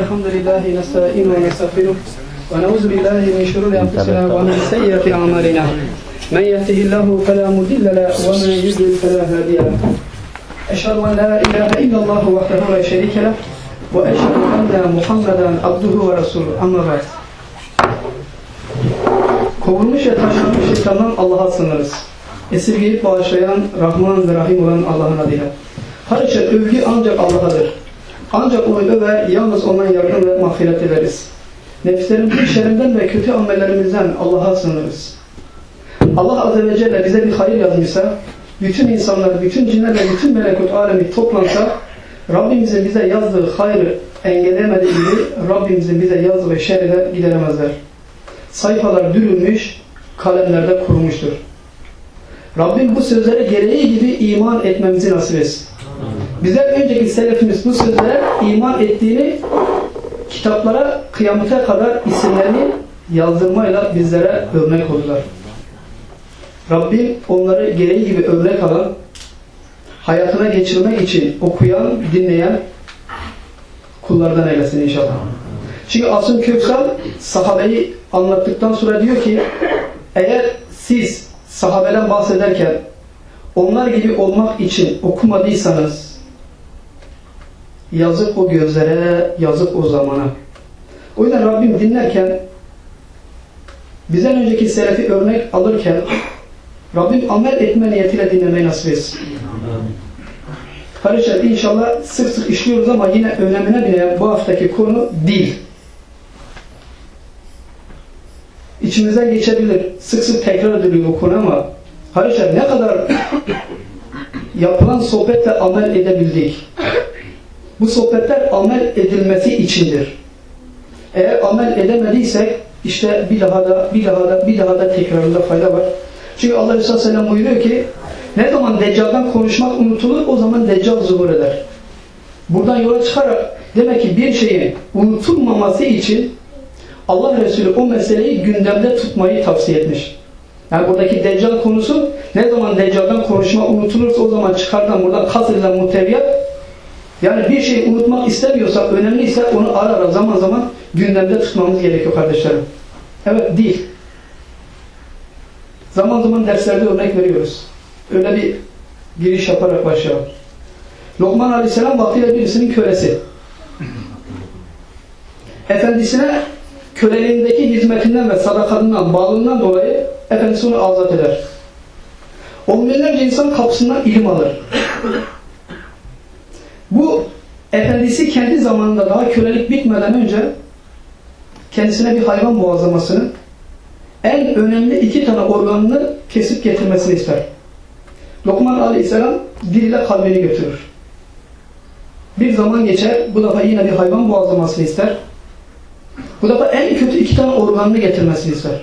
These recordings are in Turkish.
الحمد لله نستعين ونستغفره ونعوذ بالله من شرور انفسنا ومن سيئات اعمالنا من يهده الله فلا مضل له ومن يضلل فلا هادي له اشهد ان لا اله الا الله وحده لا شريك له واشهد ان محمدا عبده ورسوله اما بعد Kovulmuş ve taşlanmış şeytandan Allah'a sığınırız. Esirgeyip bağışlayan, Rahman ve Rahim olan Allah'ın adıyla. Haşa övgü ancak Allah'adır. Ancak onu över, yalnız ondan yardım ve mağfiret ederiz. Nefislerimizin şerrinden ve kötü amellerimizden Allah'a sığınırız. Allah Azze ve Celle bize bir hayır yazmışsa, bütün insanlar, bütün cinler ve bütün melekut alemi toplansa, Rabbimizin bize yazdığı hayrı engelleyemediği gibi Rabbimizin bize yazdığı şerri de gideremezler. Sayfalar dürülmüş, kalemlerde kurumuştur. Rabbim bu sözlere gereği gibi iman etmemizi nasip etsin. Bizden önceki selefimiz bu sözlere iman ettiğini kitaplara kıyamete kadar isimlerini yazdırmayla bizlere örnek oldular. Rabbim onları gereği gibi örnek alan, hayatına geçirmek için okuyan, dinleyen kullardan eylesin inşallah. Çünkü Asım Köksal sahabeyi anlattıktan sonra diyor ki eğer siz sahabeden bahsederken onlar gibi olmak için okumadıysanız yazık o gözlere, yazık o zamana. O yüzden Rabbim dinlerken bizden önceki selefi örnek alırken Rabbim amel etme niyetiyle dinlemeyi nasip etsin. Kardeşler inşallah sık sık işliyoruz ama yine önemine bile bu haftaki konu dil. İçimizden geçebilir. Sık sık tekrar ediliyor bu konu ama kardeşler ne kadar yapılan sohbetle amel edebildik. Bu sohbetler amel edilmesi içindir. Eğer amel edemediysek işte bir daha da bir daha da bir daha da tekrarında fayda var. Çünkü Allah Resulü Aleyhisselam buyuruyor ki ne zaman Deccal'dan konuşmak unutulur o zaman Deccal zuhur eder. Buradan yola çıkarak demek ki bir şeyin unutulmaması için Allah Resulü o meseleyi gündemde tutmayı tavsiye etmiş. Yani buradaki Deccal konusu ne zaman Deccal'dan konuşma unutulursa o zaman çıkardan buradan kasreden muhteviyat yani bir şeyi unutmak istemiyorsak, önemliyse onu ara ara zaman zaman gündemde tutmamız gerekiyor kardeşlerim. Evet, değil. Zaman zaman derslerde örnek veriyoruz. Öyle bir giriş yaparak başlayalım. Lokman Aleyhisselam vaktiyle birisinin kölesi. Efendisine köleliğindeki hizmetinden ve sadakatından, bağlılığından dolayı efendisi onu azat eder. On binlerce insan kapısından ilim alır. Bu efendisi kendi zamanında daha kölelik bitmeden önce kendisine bir hayvan boğazlamasını en önemli iki tane organını kesip getirmesini ister. Lokman aleyhisselam diliyle kalbini götürür. Bir zaman geçer, bu defa yine bir hayvan boğazlamasını ister. Bu defa en kötü iki tane organını getirmesini ister.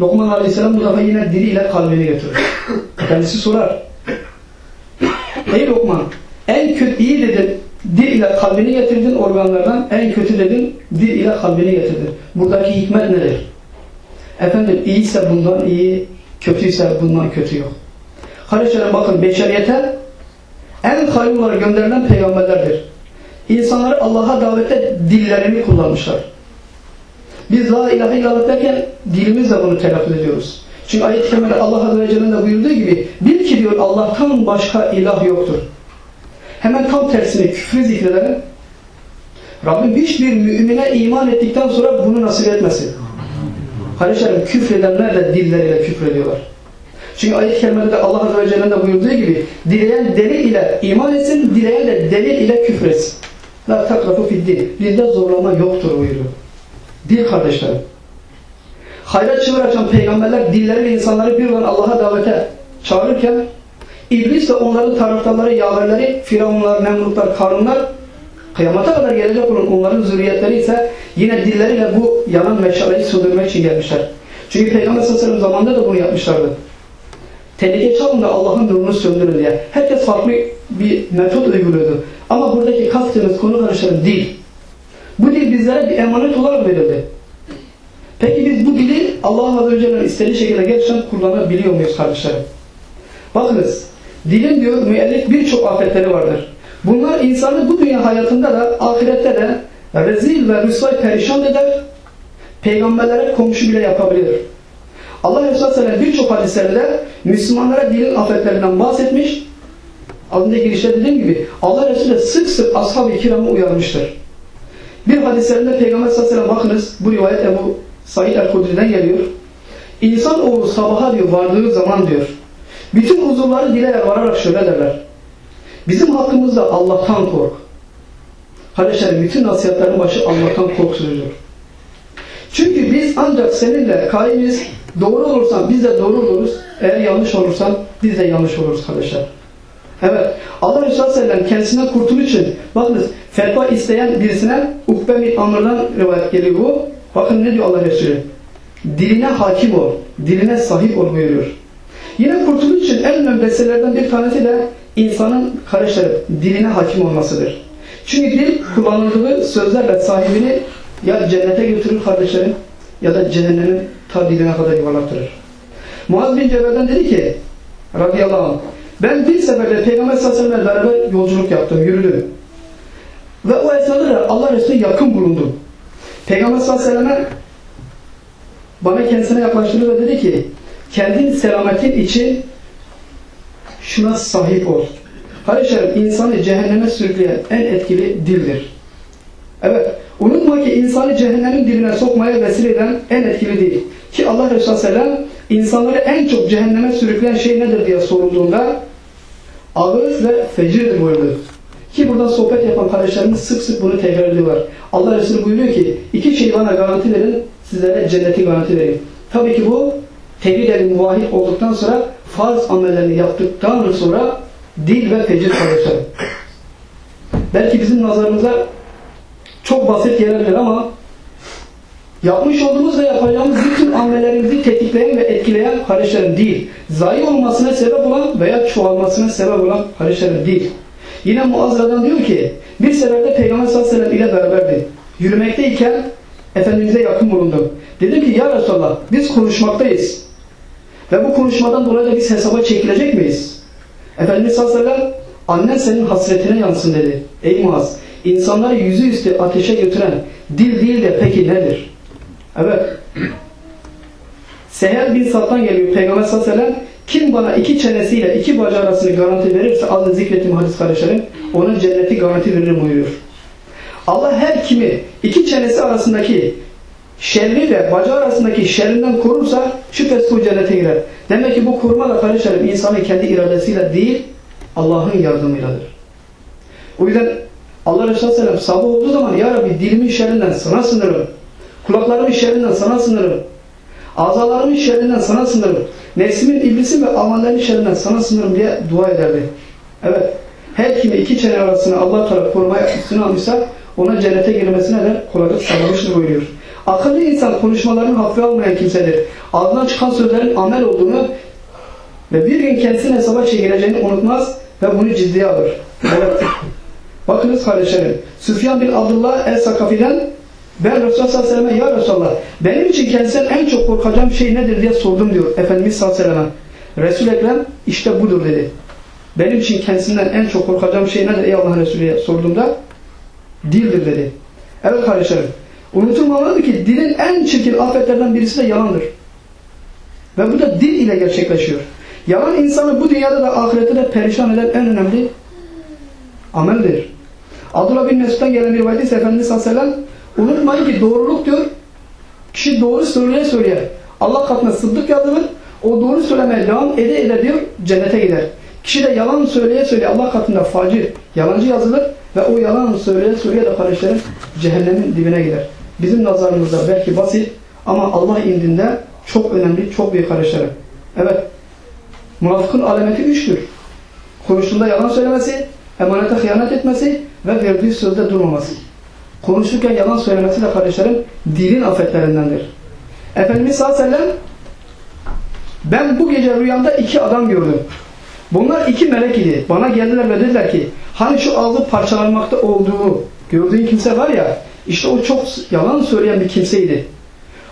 Lokman aleyhisselam bu defa yine diliyle kalbini götürür. Kendisi sorar. Ey Lokman, en kötü iyi dedin, dil ile kalbini getirdin organlardan, en kötü dedin, dil ile kalbini getirdin. Buradaki hikmet nedir? Efendim iyiyse bundan iyi, kötüyse bundan kötü yok. Kardeşlerim bakın beşeriyete en hayırlı olarak gönderilen peygamberlerdir. İnsanları Allah'a davette dillerini kullanmışlar. Biz la ilahe illallah derken dilimizle bunu telaffuz ediyoruz. Çünkü ayet-i kerimede Allah Azze ve Celle'nin de buyurduğu gibi bil ki diyor Allah'tan başka ilah yoktur. Hemen tam tersine küfrü zikredelim. Rabbim hiçbir mümine iman ettikten sonra bunu nasip etmesin. Kardeşlerim küfredenler de dilleriyle küfrediyorlar. Çünkü ayet-i kerimede de Allah Azze ve Celle'nin de buyurduğu gibi dileyen delil ile iman etsin, dileyen de delil ile küfretsin. La takrafu fiddin. Dilde zorlama yoktur buyuruyor. Dil kardeşlerim. Hayra çığır açan peygamberler dilleriyle insanları bir olan Allah'a davete çağırırken İblis ve onların taraftarları, yaverleri, firavunlar, nemrutlar, karunlar kıyamata kadar gelecek olan onların zürriyetleri ise yine dilleriyle bu yanan meşaleyi söndürmek için gelmişler. Çünkü Peygamber sallallahu zamanında da bunu yapmışlardı. Tehlike çalın da Allah'ın nurunu söndürün diye. Herkes farklı bir metot uyguluyordu. Ama buradaki kastımız konu karışların dil. Bu dil bizlere bir emanet olarak verildi. Peki biz bu dili Allah Azze istediği şekilde gerçekten kullanabiliyor muyuz kardeşlerim? Bakınız, dilin diyor müellif birçok afetleri vardır. Bunlar insanı bu dünya hayatında da ahirette de rezil ve rüsvay perişan eder. Peygamberlere komşu bile yapabilir. Allah Resulü Aleyhisselam birçok hadislerde Müslümanlara dinin afetlerinden bahsetmiş. Önce girişte dediğim gibi Allah Resulü sık sık ashab-ı kiramı uyarmıştır. Bir hadislerinde Peygamber sallallahu bakınız bu rivayet Ebu Said el-Kudri'den geliyor. İnsan oğlu sabaha diyor vardığı zaman diyor. Bütün huzurları dile vararak şöyle derler. Bizim hakkımızda Allah'tan kork. Kardeşlerim bütün nasihatlerin başı Allah'tan kork sözüdür. Çünkü biz ancak seninle kaimiz doğru olursan biz de doğru oluruz. Eğer yanlış olursan biz de yanlış oluruz kardeşler. Evet. Allah Resulü Sellem kendisinden kurtuluş için bakınız fetva isteyen birisine Ukbe bin Amr'dan rivayet geliyor bu. Bakın ne diyor Allah Resulü? Diline hakim ol. Diline sahip ol buyuruyor. Yine kurtuluş için en önemli meselelerden bir tanesi de insanın kardeşlerim diline hakim olmasıdır. Çünkü dil kullanıldığı sözlerle sahibini ya cennete götürür kardeşlerim ya da cehennemin ta diline kadar yuvarlattırır. Muaz bin Cebel'den dedi ki radıyallahu anh ben bir seferde Peygamber sallallahu aleyhi ve beraber yolculuk yaptım, yürüdüm. Ve o esnada da Allah Resulü'ne yakın bulundum. Peygamber sallallahu aleyhi ve bana kendisine yaklaştırdı ve dedi ki kendin selametin için şuna sahip ol. Kardeşlerim insanı cehenneme sürükleyen en etkili dildir. Evet, unutma ki insanı cehennemin dibine sokmaya vesile eden en etkili dil. Ki Allah Resulü Sellem insanları en çok cehenneme sürükleyen şey nedir diye sorulduğunda ağız ve fecirdir buyurdu. Ki burada sohbet yapan kardeşlerimiz sık sık bunu tekrar. Allah Resulü buyuruyor ki iki şey bana garanti verin, sizlere cenneti garanti verin. Tabii ki bu tevhid muvahhid olduktan sonra farz amellerini yaptıktan sonra dil ve fecir kardeşlerim. Belki bizim nazarımıza çok basit gelebilir ama yapmış olduğumuz ve yapacağımız bütün amellerimizi tetikleyen ve etkileyen kardeşlerim değil. Zayi olmasına sebep olan veya çoğalmasına sebep olan kardeşlerim değil. Yine Muazza'dan diyor ki bir seferde Peygamber sallallahu aleyhi ve sellem ile beraberdi. Yürümekteyken Efendimiz'e yakın bulundum. Dedim ki ya Resulallah biz konuşmaktayız. Ve bu konuşmadan dolayı da biz hesaba çekilecek miyiz? Efendimiz sallallahu aleyhi ve sellem annen senin hasretine yansın dedi. Ey Muaz insanları yüzüstü ateşe götüren dil değil de peki nedir? Evet. Seher bin Sat'tan geliyor Peygamber sallallahu aleyhi ve sellem kim bana iki çenesiyle iki bacağı arasını garanti verirse adını zikrettiğim hadis kardeşlerim onun cenneti garanti veririm buyuruyor. Allah her kimi iki çenesi arasındaki şerri de bacağı arasındaki şerrinden korursa şüphesiz bu cennete girer. Demek ki bu koruma da kardeşlerim insanın kendi iradesiyle değil Allah'ın yardımıyladır. O yüzden Allah Resulü Aleyhisselam sabah olduğu zaman Ya Rabbi dilimin şerrinden sana sınırım. Kulaklarımın şerrinden sana sınırım. Azalarımın şerrinden sana sınırım. Nefsimin, iblisin ve amallerin şerrinden sana sınırım diye dua ederdi. Evet. Her kimi iki çene arasına Allah Teala korumaya üstüne almışsa ona cennete girmesine de kolaylık sağlamıştır buyuruyor. Akıllı insan konuşmalarını hafife almayan kimsedir. Ağzından çıkan sözlerin amel olduğunu ve bir gün kendisinin hesaba çekileceğini unutmaz ve bunu ciddiye alır. Bakınız kardeşlerim. Süfyan bin Abdullah el-Sakafi'den ben Resulullah sallallahu aleyhi ve selleme ya Resulallah benim için kendisinden en çok korkacağım şey nedir diye sordum diyor Efendimiz sallallahu aleyhi ve sellem. Resul Ekrem işte budur dedi. Benim için kendisinden en çok korkacağım şey nedir ey Allah'ın Resulü'ye sorduğumda dildir dedi. Evet kardeşlerim. Unutulmamalıdır ki dilin en çirkin afetlerden birisi de yalandır. Ve bu da dil ile gerçekleşiyor. Yalan insanı bu dünyada da ahirette de perişan eden en önemli ameldir. Abdullah bin Mesud'dan gelen bir rivayet ise Efendimiz sallallahu unutmayın ki doğruluk diyor kişi doğru söyleye söyleye Allah katına sıddık yazılır o doğru söylemeye devam ede ede diyor cennete gider. Kişi de yalan söyleye söyleye Allah katında facir, yalancı yazılır ve o yalan söyleye söyleye de kardeşlerim cehennemin dibine gider. Bizim nazarımızda belki basit ama Allah indinde çok önemli, çok büyük kardeşlerim. Evet, münafıkın alameti üçtür. Konuştuğunda yalan söylemesi, emanete hıyanet etmesi ve verdiği sözde durmaması. Konuşurken yalan söylemesi de kardeşlerim dilin afetlerindendir. Efendimiz sallallahu aleyhi ve sellem ben bu gece rüyamda iki adam gördüm. Bunlar iki melek idi. Bana geldiler ve dediler ki hani şu ağzı parçalanmakta olduğu gördüğün kimse var ya işte o çok yalan söyleyen bir kimseydi.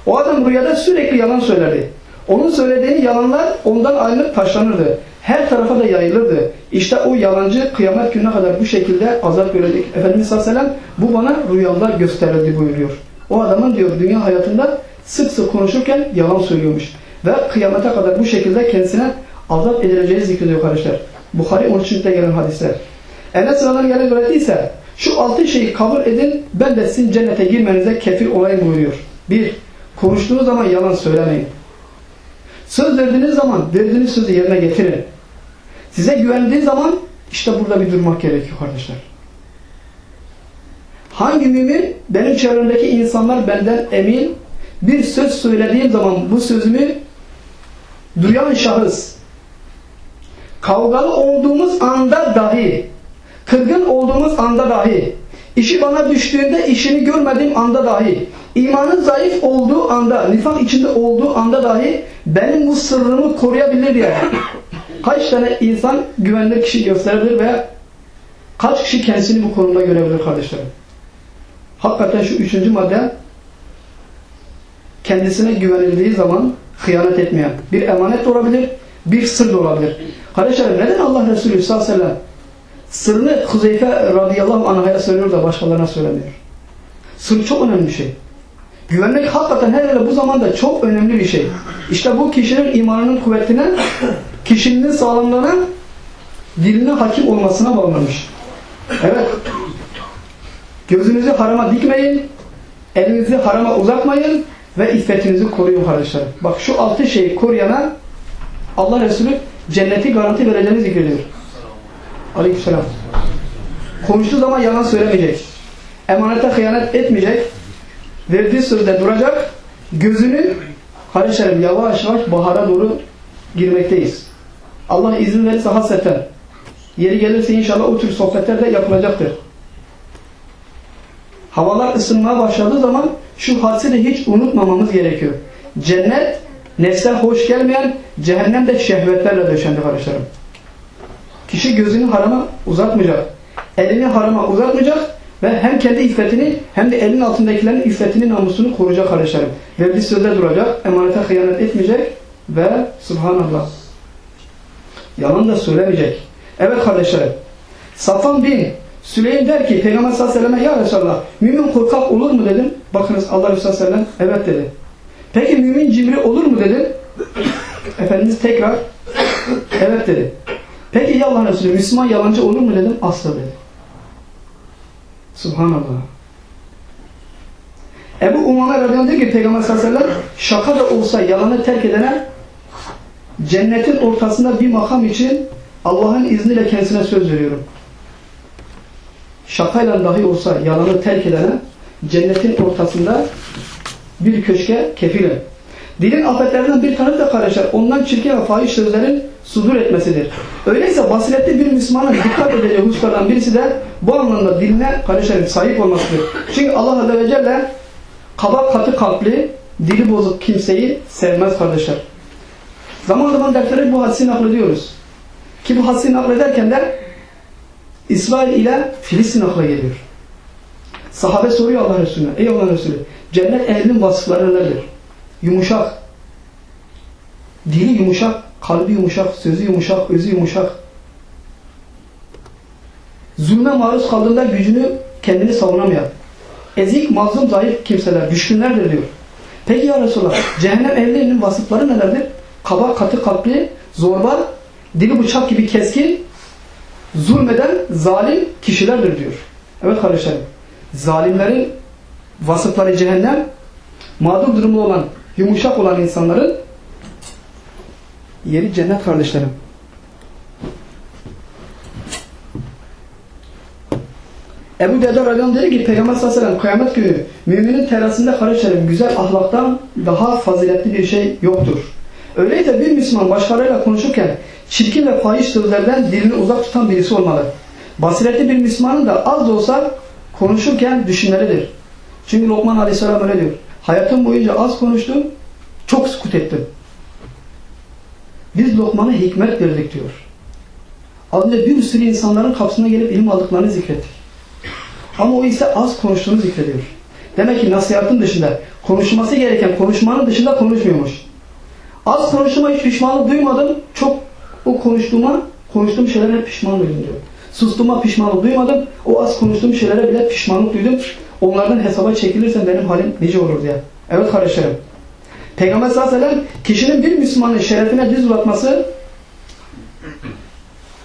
O adam rüyada sürekli yalan söylerdi. Onun söylediği yalanlar ondan ayrılıp taşlanırdı. her tarafa da yayılırdı. İşte o yalancı kıyamet gününe kadar bu şekilde azap görecek. Efendimiz sallallahu bu bana rüyamda gösterildi buyuruyor. O adamın diyor dünya hayatında sık sık konuşurken yalan söylüyormuş. Ve kıyamete kadar bu şekilde kendisine azap edileceği zikrediyor kardeşler. Bukhari 13. gelen hadisler. Enes sıradan gelen öğrettiyse şu altı şeyi kabul edin ben de sizin cennete girmenize kefil olayım buyuruyor. Bir, konuştuğunuz zaman yalan söylemeyin. Söz verdiğiniz zaman verdiğiniz sözü yerine getirin. Size güvendiği zaman işte burada bir durmak gerekiyor kardeşler. Hangi mümin? Benim çevremdeki insanlar benden emin. Bir söz söylediğim zaman bu sözümü duyan şahıs kavgalı olduğumuz anda dahi kırgın olduğumuz anda dahi işi bana düştüğünde işini görmediğim anda dahi imanın zayıf olduğu anda nifak içinde olduğu anda dahi benim bu sırrımı koruyabilir diye kaç tane insan güvenilir kişi gösterebilir ve kaç kişi kendisini bu konumda görebilir kardeşlerim. Hakikaten şu üçüncü madde kendisine güvenildiği zaman hıyanet etmeyen bir emanet olabilir, bir sır olabilir. Kardeşlerim neden Allah Resulü sallallahu aleyhi ve sellem sırrını Huzeyfe radıyallahu anh'a söylüyor da başkalarına söylemiyor? Sır çok önemli bir şey. Güvenmek hakikaten yerde bu zamanda çok önemli bir şey. İşte bu kişinin imanının kuvvetine, kişinin sağlamlığına, diline hakim olmasına bağlanmış. Evet. Gözünüzü harama dikmeyin, elinizi harama uzatmayın ve iffetinizi koruyun kardeşlerim. Bak şu altı şeyi koruyana Allah Resulü cenneti garanti vereceğini zikrediyor. Aleykümselam. Konuştuğu zaman yalan söylemeyecek. Emanete hıyanet etmeyecek. Verdiği sözde duracak. Gözünü kardeşlerim yavaş yavaş bahara doğru girmekteyiz. Allah izin verirse hasreten yeri gelirse inşallah o tür sohbetler de yapılacaktır. Havalar ısınmaya başladığı zaman şu hadisi de hiç unutmamamız gerekiyor. Cennet nefse hoş gelmeyen cehennem de şehvetlerle döşendi kardeşlerim. Kişi gözünü harama uzatmayacak. Elini harama uzatmayacak ve hem kendi iffetini hem de elin altındakilerin iffetini namusunu koruyacak kardeşlerim. Verdiği sözde duracak. Emanete hıyanet etmeyecek ve subhanallah. Yalan da söylemeyecek. Evet kardeşlerim. Safan bin Süleym der ki Peygamber sallallahu aleyhi ve sellem ya Resulallah mümin korkak olur mu dedim. Bakınız Allah Resulü sallallahu aleyhi ve sellem evet dedi. Peki mümin cimri olur mu dedim. Efendimiz tekrar evet dedi. Peki ya Allah Resulü Müslüman yalancı olur mu dedim. Asla dedi. Subhanallah. Ebu Umame radıyallahu diyor ki Peygamber sallallahu şaka da olsa yalanı terk edene cennetin ortasında bir makam için Allah'ın izniyle kendisine söz veriyorum. Şakayla dahi olsa yalanı terk edene cennetin ortasında bir köşke kefilim. Dilin afetlerinden bir tanesi de kardeşler ondan çirkin ve fahiş sözlerin sudur etmesidir. Öyleyse basiretli bir Müslümanın dikkat edeceği hususlardan birisi de bu anlamda diline kardeşlerim sahip olmasıdır. Çünkü Allah Azze ve Celle kaba katı kalpli, dili bozuk kimseyi sevmez kardeşler. Zaman zaman derslere bu hadisi naklediyoruz. Ki bu hadisi naklederken de İsrail ile Filistin akla geliyor. Sahabe soruyor Allah Resulüne. Ey Allah Resulü cennet ehlinin vasıfları nedir? Yumuşak. Dili yumuşak, kalbi yumuşak, sözü yumuşak, özü yumuşak. Zulme maruz kaldığında gücünü kendini savunamayan. Ezik, mazlum, zayıf kimseler, düşkünlerdir diyor. Peki ya Resulallah, cehennem evlerinin vasıfları nelerdir? Kaba, katı kalpli, zorba, dili bıçak gibi keskin, zulmeden zalim kişilerdir diyor. Evet kardeşlerim, zalimlerin vasıfları cehennem, mağdur durumda olan, yumuşak olan insanların yeri cennet kardeşlerim. Ebu Derda radıyallahu dedi ki Peygamber sallallahu aleyhi ve sellem kıyamet günü müminin terasında kardeşlerim güzel ahlaktan daha faziletli bir şey yoktur. Öyleyse bir Müslüman başkalarıyla konuşurken çirkin ve fahiş sözlerden dilini uzak tutan birisi olmalı. Basiretli bir Müslümanın da az da olsa konuşurken düşünmelidir. Çünkü Lokman aleyhisselam öyle diyor. Hayatım boyunca az konuştum, çok sukut ettim. Biz Lokman'a hikmet verdik diyor. Önce bir sürü insanların kapısına gelip ilim aldıklarını zikrettik. Ama o ise az konuştuğunu zikrediyor. Demek ki nasihatın dışında, konuşması gereken konuşmanın dışında konuşmuyormuş. Az konuşma hiç pişmanlık duymadım, çok O konuştuğuma, konuştuğum şeylere pişman duydum diyor. Sustuğuma pişmanlık duymadım. O az konuştuğum şeylere bile pişmanlık duydum. Onlardan hesaba çekilirsem benim halim nice olur diye. Evet kardeşlerim. Peygamber sallallahu aleyhi ve sellem kişinin bir Müslümanın şerefine diz uzatması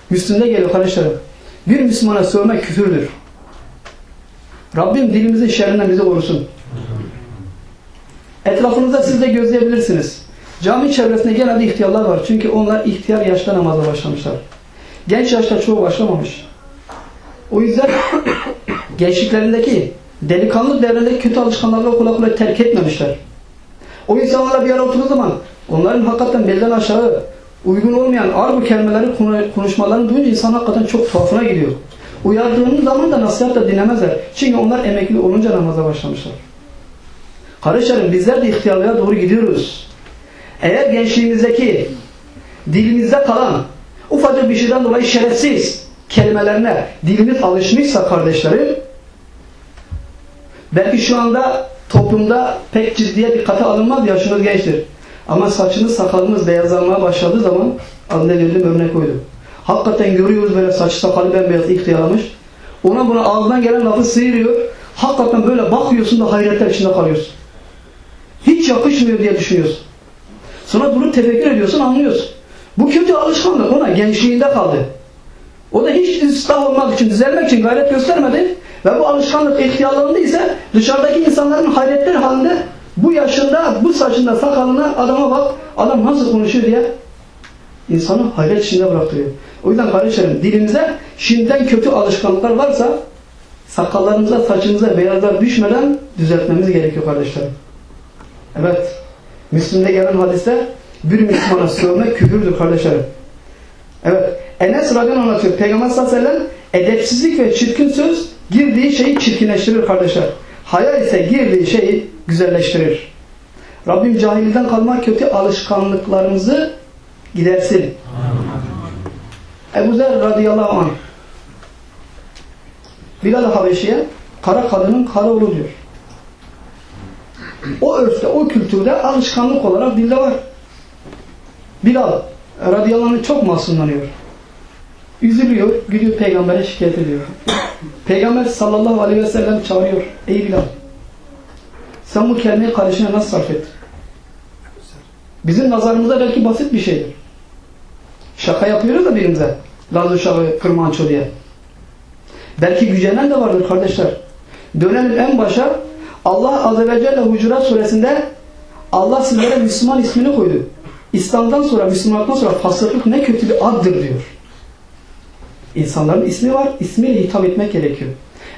Müslüm'de geliyor kardeşlerim. Bir Müslümana sövmek küfürdür. Rabbim dilimizin şerrinden bizi korusun. Etrafınızda siz de gözleyebilirsiniz. Cami çevresinde genelde ihtiyarlar var. Çünkü onlar ihtiyar yaşta namaza başlamışlar. Genç yaşta çoğu başlamamış. O yüzden gençliklerindeki delikanlı devrindeki kötü alışkanlıkları kolay kolay terk etmemişler. O insanlarla bir ara oturduğu zaman onların hakikaten belden aşağı uygun olmayan bu kelimeleri konuşmalarını duyunca insan hakikaten çok tuhafına gidiyor. Uyardığınız zaman da nasihat da dinlemezler. Çünkü onlar emekli olunca namaza başlamışlar. Kardeşlerim bizler de ihtiyarlığa doğru gidiyoruz. Eğer gençliğimizdeki dilimizde kalan ufacık bir şeyden dolayı şerefsiz kelimelerine dilimiz alışmışsa kardeşlerim belki şu anda toplumda pek ciddiye dikkate alınmaz yaşınız gençtir. Ama saçınız sakalınız beyazlanmaya başladığı zaman adına verdiğim örnek oydu. Hakikaten görüyoruz böyle saçı sakalı bembeyaz ihtiyarlamış. Ona buna ağzından gelen lafı sıyırıyor. Hakikaten böyle bakıyorsun da hayretler içinde kalıyorsun. Hiç yakışmıyor diye düşünüyorsun. Sonra bunu tefekkür ediyorsun anlıyorsun. Bu kötü alışkanlık ona gençliğinde kaldı. O da hiç ıslah olmak için, düzelmek için gayret göstermedi. Ve bu alışkanlık ihtiyarlarında ise dışarıdaki insanların hayretler halinde bu yaşında, bu saçında, sakalına adama bak, adam nasıl konuşuyor diye insanı hayret içinde bıraktırıyor. O yüzden kardeşlerim dilimize şimdiden kötü alışkanlıklar varsa sakallarımıza, saçımıza beyazlar düşmeden düzeltmemiz gerekiyor kardeşlerim. Evet. Müslüm'de gelen hadiste bir Müslümana sövmek küfürdür kardeşlerim. Evet. Enes Radyan anlatıyor. Peygamber sallallahu aleyhi ve sellem edepsizlik ve çirkin söz girdiği şeyi çirkinleştirir kardeşler. Haya ise girdiği şeyi güzelleştirir. Rabbim cahilden kalma kötü alışkanlıklarımızı gidersin. Ebu Zer radıyallahu anh Bilal Habeşi'ye kara kadının kara oğlu diyor. O örfte, o kültürde alışkanlık olarak dilde var. Bilal radıyallahu anh çok masumlanıyor. Üzülüyor, gidiyor peygambere şikayet ediyor. Peygamber sallallahu aleyhi ve sellem çağırıyor. Ey Bilal sen bu kelimeyi kardeşine nasıl sarf ettin? Bizim nazarımızda belki basit bir şeydir. Şaka yapıyoruz da birimize. Laz uşağı kırmanço diye. Belki gücenen de vardır kardeşler. Dönelim en başa. Allah Azze ve Celle Hucurat suresinde Allah sizlere Müslüman ismini koydu. İslam'dan sonra, Müslümanlıktan sonra fasıklık ne kötü bir addır diyor. İnsanların ismi var, ismiyle hitap etmek gerekiyor.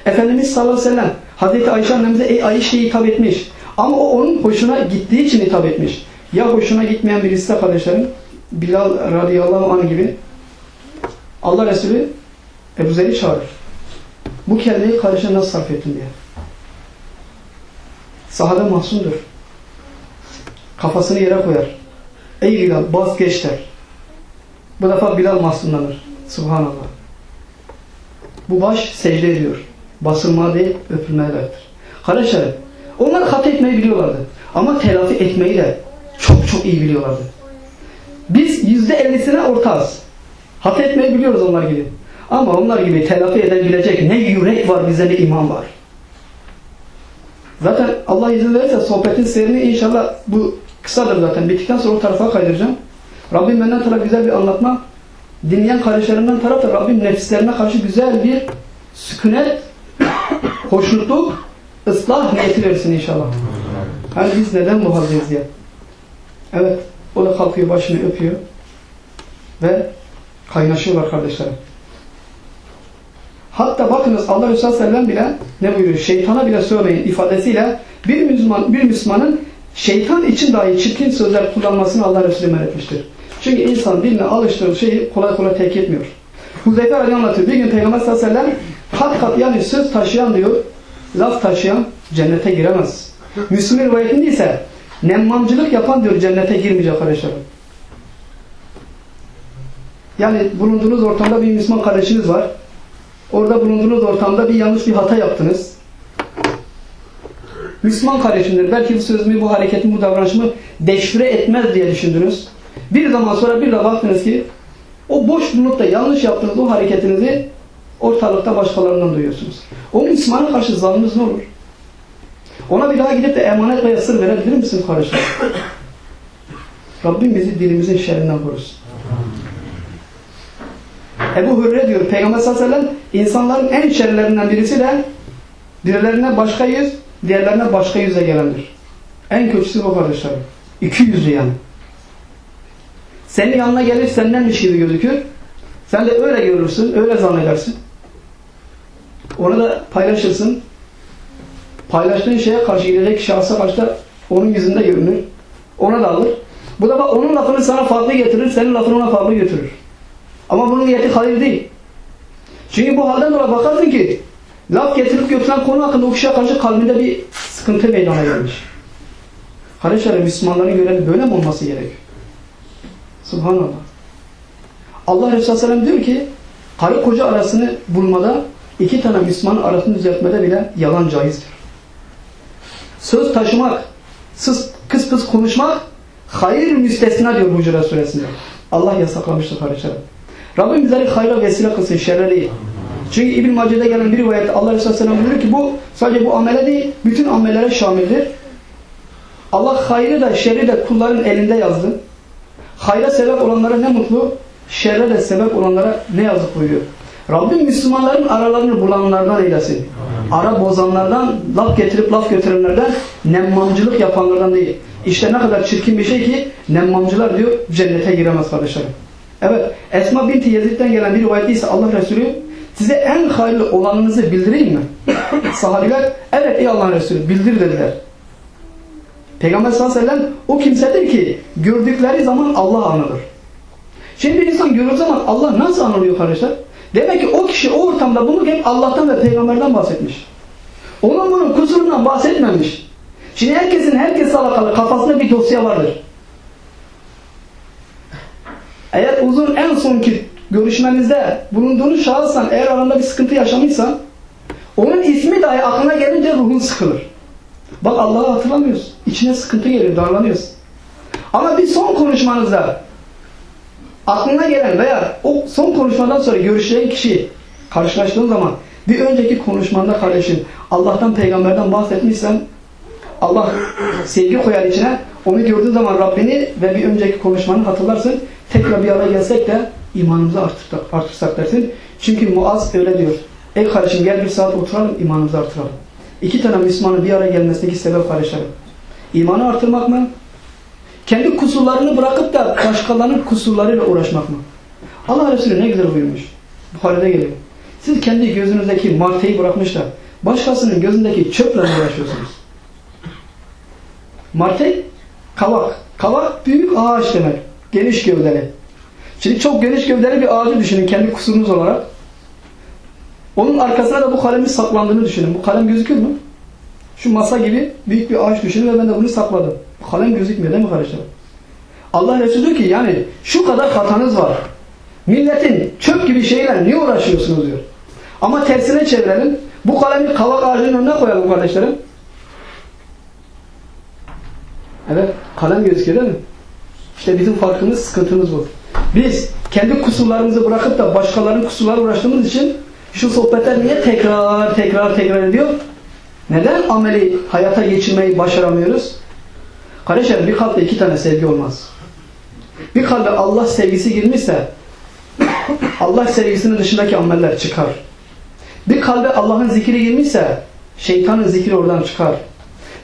Efendimiz sallallahu aleyhi ve sellem Hazreti Ayşe annemize ey Ayşe'ye hitap etmiş. Ama o onun hoşuna gittiği için hitap etmiş. Ya hoşuna gitmeyen birisi de kardeşlerim Bilal radıyallahu anh gibi Allah Resulü Ebu Zer'i çağırır. Bu kelimeyi kardeşine nasıl sarf ettin diye. Sahabe mahzundur. Kafasını yere koyar. Ey Bilal bas geç der. Bu defa Bilal mahzunlanır. Subhanallah. Bu baş secde ediyor. Basılma değil, öpülmeye layıktır. Kardeşlerim, onlar hata etmeyi biliyorlardı. Ama telafi etmeyi de çok çok iyi biliyorlardı. Biz yüzde ellisine ortağız. Hata etmeyi biliyoruz onlar gibi. Ama onlar gibi telafi edebilecek ne yürek var bize ne iman var. Zaten Allah izin verirse sohbetin seyrini inşallah bu kısadır zaten. Bittikten sonra o tarafa kaydıracağım. Rabbim benden taraf güzel bir anlatma. Dinleyen kardeşlerimden taraf da Rabbim nefislerine karşı güzel bir sükunet, hoşnutluk, ıslah niyeti versin inşallah. Hani biz neden bu haldeyiz diye. Evet, o da kalkıyor başını öpüyor ve kaynaşıyorlar kardeşlerim. Hatta bakınız Allah Resulü Sellem bile ne buyuruyor? Şeytana bile sövmeyin ifadesiyle bir Müslüman bir Müslümanın şeytan için dahi çirkin sözler kullanmasını Allah Resulü emretmiştir. Çünkü insan birine alıştığı şeyi kolay kolay terk etmiyor. Huzeyfe Ali anlatıyor. Bir gün Peygamber sallallahu aleyhi ve sellem kat kat yani söz taşıyan diyor, laf taşıyan cennete giremez. Müslüman rivayetinde ise nemmamcılık yapan diyor cennete girmeyecek arkadaşlarım. Yani bulunduğunuz ortamda bir Müslüman kardeşiniz var. Orada bulunduğunuz ortamda bir yanlış bir hata yaptınız. Müslüman kardeşimdir. Belki bu sözümü, bu hareketimi, bu davranışımı deşifre etmez diye düşündünüz. Bir zaman sonra bir de baktınız ki O boş bulunup da yanlış yaptığınız o hareketinizi ortalıkta başkalarından duyuyorsunuz. O Müslümana karşı zammınız ne olur? Ona bir daha gidip de emanet veya sır verebilir misiniz kardeşler? Rabbim bizi dilimizin şerrinden korusun. Ebu Hürre diyor Peygamber sallallahu aleyhi ve sellem insanların en şerlerinden birisi de birilerine başka yüz, diğerlerine başka yüze gelendir. En kötüsü bu kardeşlerim. İki yüzlü yani. Senin yanına gelir sendenmiş gibi gözükür. Sen de öyle görürsün, öyle zannedersin. Onu da paylaşırsın. Paylaştığın şeye karşı gidecek şahsa karşı onun yüzünde görünür. Ona da alır. Bu da bak onun lafını sana farklı getirir, senin lafını ona farklı götürür. Ama bunun niyeti hayır değil. Çünkü bu halden dolayı bakarsın ki laf getirip götüren konu hakkında o kişiye karşı kalbinde bir sıkıntı meydana gelmiş. Kardeşlerim Müslümanların görevi böyle mi olması gerekiyor? Subhanallah. Allah Resulü Aleyhisselam diyor ki karı koca arasını bulmada iki tane Müslüman arasını düzeltmede bile yalan caizdir. Söz taşımak, sız, kıs pıs konuşmak hayır müstesna diyor Hucurat suresinde. Allah yasaklamıştır kardeşlerim. Rabbim bizleri hayra vesile kılsın, şerre değil. Çünkü İbn-i Mace'de gelen bir rivayette Allah Resulü Aleyhisselam diyor ki bu sadece bu amele değil, bütün amellere şamildir. Allah hayrı da şerri de kulların elinde yazdı. Hayra sebep olanlara ne mutlu, şerre de sebep olanlara ne yazık buyuruyor. Rabbim Müslümanların aralarını bulanlardan eylesin. Ara bozanlardan, laf getirip laf götürenlerden, nemmamcılık yapanlardan değil. İşte ne kadar çirkin bir şey ki nemmamcılar diyor cennete giremez kardeşlerim. Evet, Esma binti Yezid'den gelen bir rivayette ise Allah Resulü size en hayırlı olanınızı bildireyim mi? Sahabiler evet ey Allah Resulü bildir dediler. Peygamber sallallahu aleyhi ve sellem o kimsedir ki gördükleri zaman Allah anılır. Şimdi bir insan görür zaman Allah nasıl anılıyor kardeşler? Demek ki o kişi o ortamda bunu hep Allah'tan ve peygamberden bahsetmiş. Onun bunun kusurundan bahsetmemiş. Şimdi herkesin herkesle alakalı kafasında bir dosya vardır. Eğer uzun en sonki görüşmenizde bulunduğunuz şahısla eğer aranda bir sıkıntı yaşamışsan onun ismi dahi aklına gelince ruhun sıkılır. Bak Allah'ı hatırlamıyorsun. İçine sıkıntı geliyor, darlanıyorsun. Ama bir son konuşmanızda aklına gelen veya o son konuşmadan sonra görüşeceğin kişi karşılaştığın zaman bir önceki konuşmanda kardeşim Allah'tan peygamberden bahsetmişsen Allah sevgi koyar içine onu gördüğün zaman Rabbini ve bir önceki konuşmanı hatırlarsın tekrar bir araya gelsek de imanımızı artırsak, artırsak dersin. Çünkü Muaz öyle diyor. Ey kardeşim gel bir saat oturalım imanımızı artıralım. İki tane Müslümanın bir araya gelmesindeki sebep kardeşlerim. İmanı artırmak mı? Kendi kusurlarını bırakıp da başkalarının kusurlarıyla uğraşmak mı? Allah Resulü ne güzel buyurmuş. Buhari'de geliyor. Siz kendi gözünüzdeki marteyi bırakmış da başkasının gözündeki çöple uğraşıyorsunuz. Marte kavak. Kavak büyük ağaç demek. Geniş gövdeli. Şimdi çok geniş gövdeli bir ağacı düşünün kendi kusurunuz olarak. Onun arkasına da bu kalemin saklandığını düşünün. Bu kalem gözüküyor mu? Şu masa gibi büyük bir ağaç düşünün ve ben de bunu sakladım. Bu kalem gözükmüyor değil mi kardeşlerim? Allah Resulü diyor ki yani şu kadar hatanız var. Milletin çöp gibi şeyler niye uğraşıyorsunuz diyor. Ama tersine çevirelim. Bu kalemi kavak ağacının önüne koyalım kardeşlerim. Evet kalem gözüküyor değil mi? İşte bizim farkımız, sıkıntımız bu. Biz kendi kusurlarımızı bırakıp da başkalarının kusurlarıyla uğraştığımız için şu sohbetler niye tekrar tekrar tekrar ediyor? Neden ameli hayata geçirmeyi başaramıyoruz? Kardeşler bir kalpte iki tane sevgi olmaz. Bir kalbe Allah sevgisi girmişse Allah sevgisinin dışındaki ameller çıkar. Bir kalbe Allah'ın zikri girmişse şeytanın zikri oradan çıkar.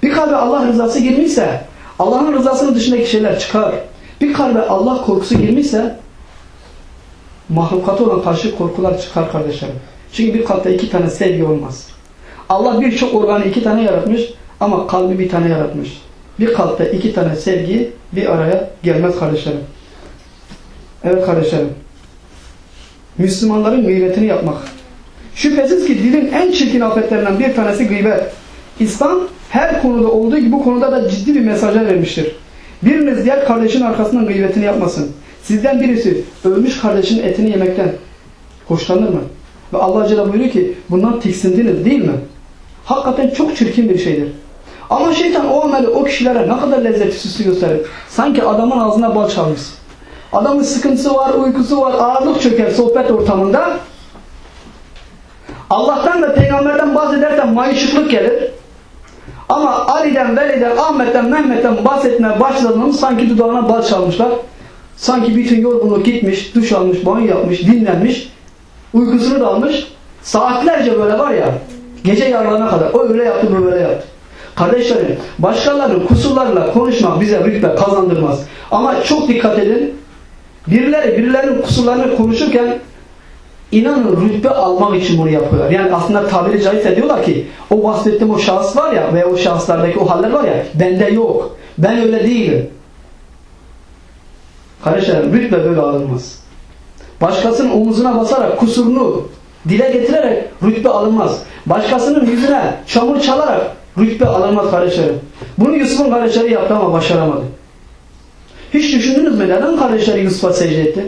Bir kalbe Allah rızası girmişse Allah'ın rızasının dışındaki şeyler çıkar. Bir kalbe Allah korkusu girmişse mahlukatı olan karşı korkular çıkar kardeşlerim. Çünkü bir kalpte iki tane sevgi olmaz. Allah birçok organı iki tane yaratmış ama kalbi bir tane yaratmış. Bir kalpte iki tane sevgi bir araya gelmez kardeşlerim. Evet kardeşlerim. Müslümanların gıybetini yapmak. Şüphesiz ki dilin en çirkin afetlerinden bir tanesi gıybet. İslam her konuda olduğu gibi bu konuda da ciddi bir mesajlar vermiştir. Biriniz diğer kardeşin arkasından gıybetini yapmasın. Sizden birisi ölmüş kardeşinin etini yemekten hoşlanır mı? Ve Allah Celle buyuruyor ki bundan tiksindiniz değil mi? Hakikaten çok çirkin bir şeydir. Ama şeytan o ameli o kişilere ne kadar lezzeti süslü gösterir. Sanki adamın ağzına bal çalmış. Adamın sıkıntısı var, uykusu var, ağırlık çöker sohbet ortamında. Allah'tan ve peygamberden bahsederken mayışıklık gelir. Ama Ali'den, Veli'den, Ahmet'ten, Mehmet'ten bahsetmeye başladığımız sanki dudağına bal çalmışlar. Sanki bütün yorgunluk gitmiş, duş almış, banyo yapmış, dinlenmiş, uykusunu da almış. Saatlerce böyle var ya, gece yarılarına kadar o öyle yaptı, bu böyle yaptı. Kardeşlerim, başkalarının kusurlarla konuşmak bize rütbe kazandırmaz. Ama çok dikkat edin, birileri birilerinin kusurlarını konuşurken inanın rütbe almak için bunu yapıyorlar. Yani aslında tabiri caizse diyorlar ki o bahsettiğim o şahıs var ya ve o şahıslardaki o haller var ya bende yok. Ben öyle değilim. Kardeşlerim rütbe böyle alınmaz. Başkasının omuzuna basarak kusurunu dile getirerek rütbe alınmaz. Başkasının yüzüne çamur çalarak rütbe alınmaz kardeşlerim. Bunu Yusuf'un kardeşleri yaptı ama başaramadı. Hiç düşündünüz mü neden kardeşleri Yusuf'a secde etti?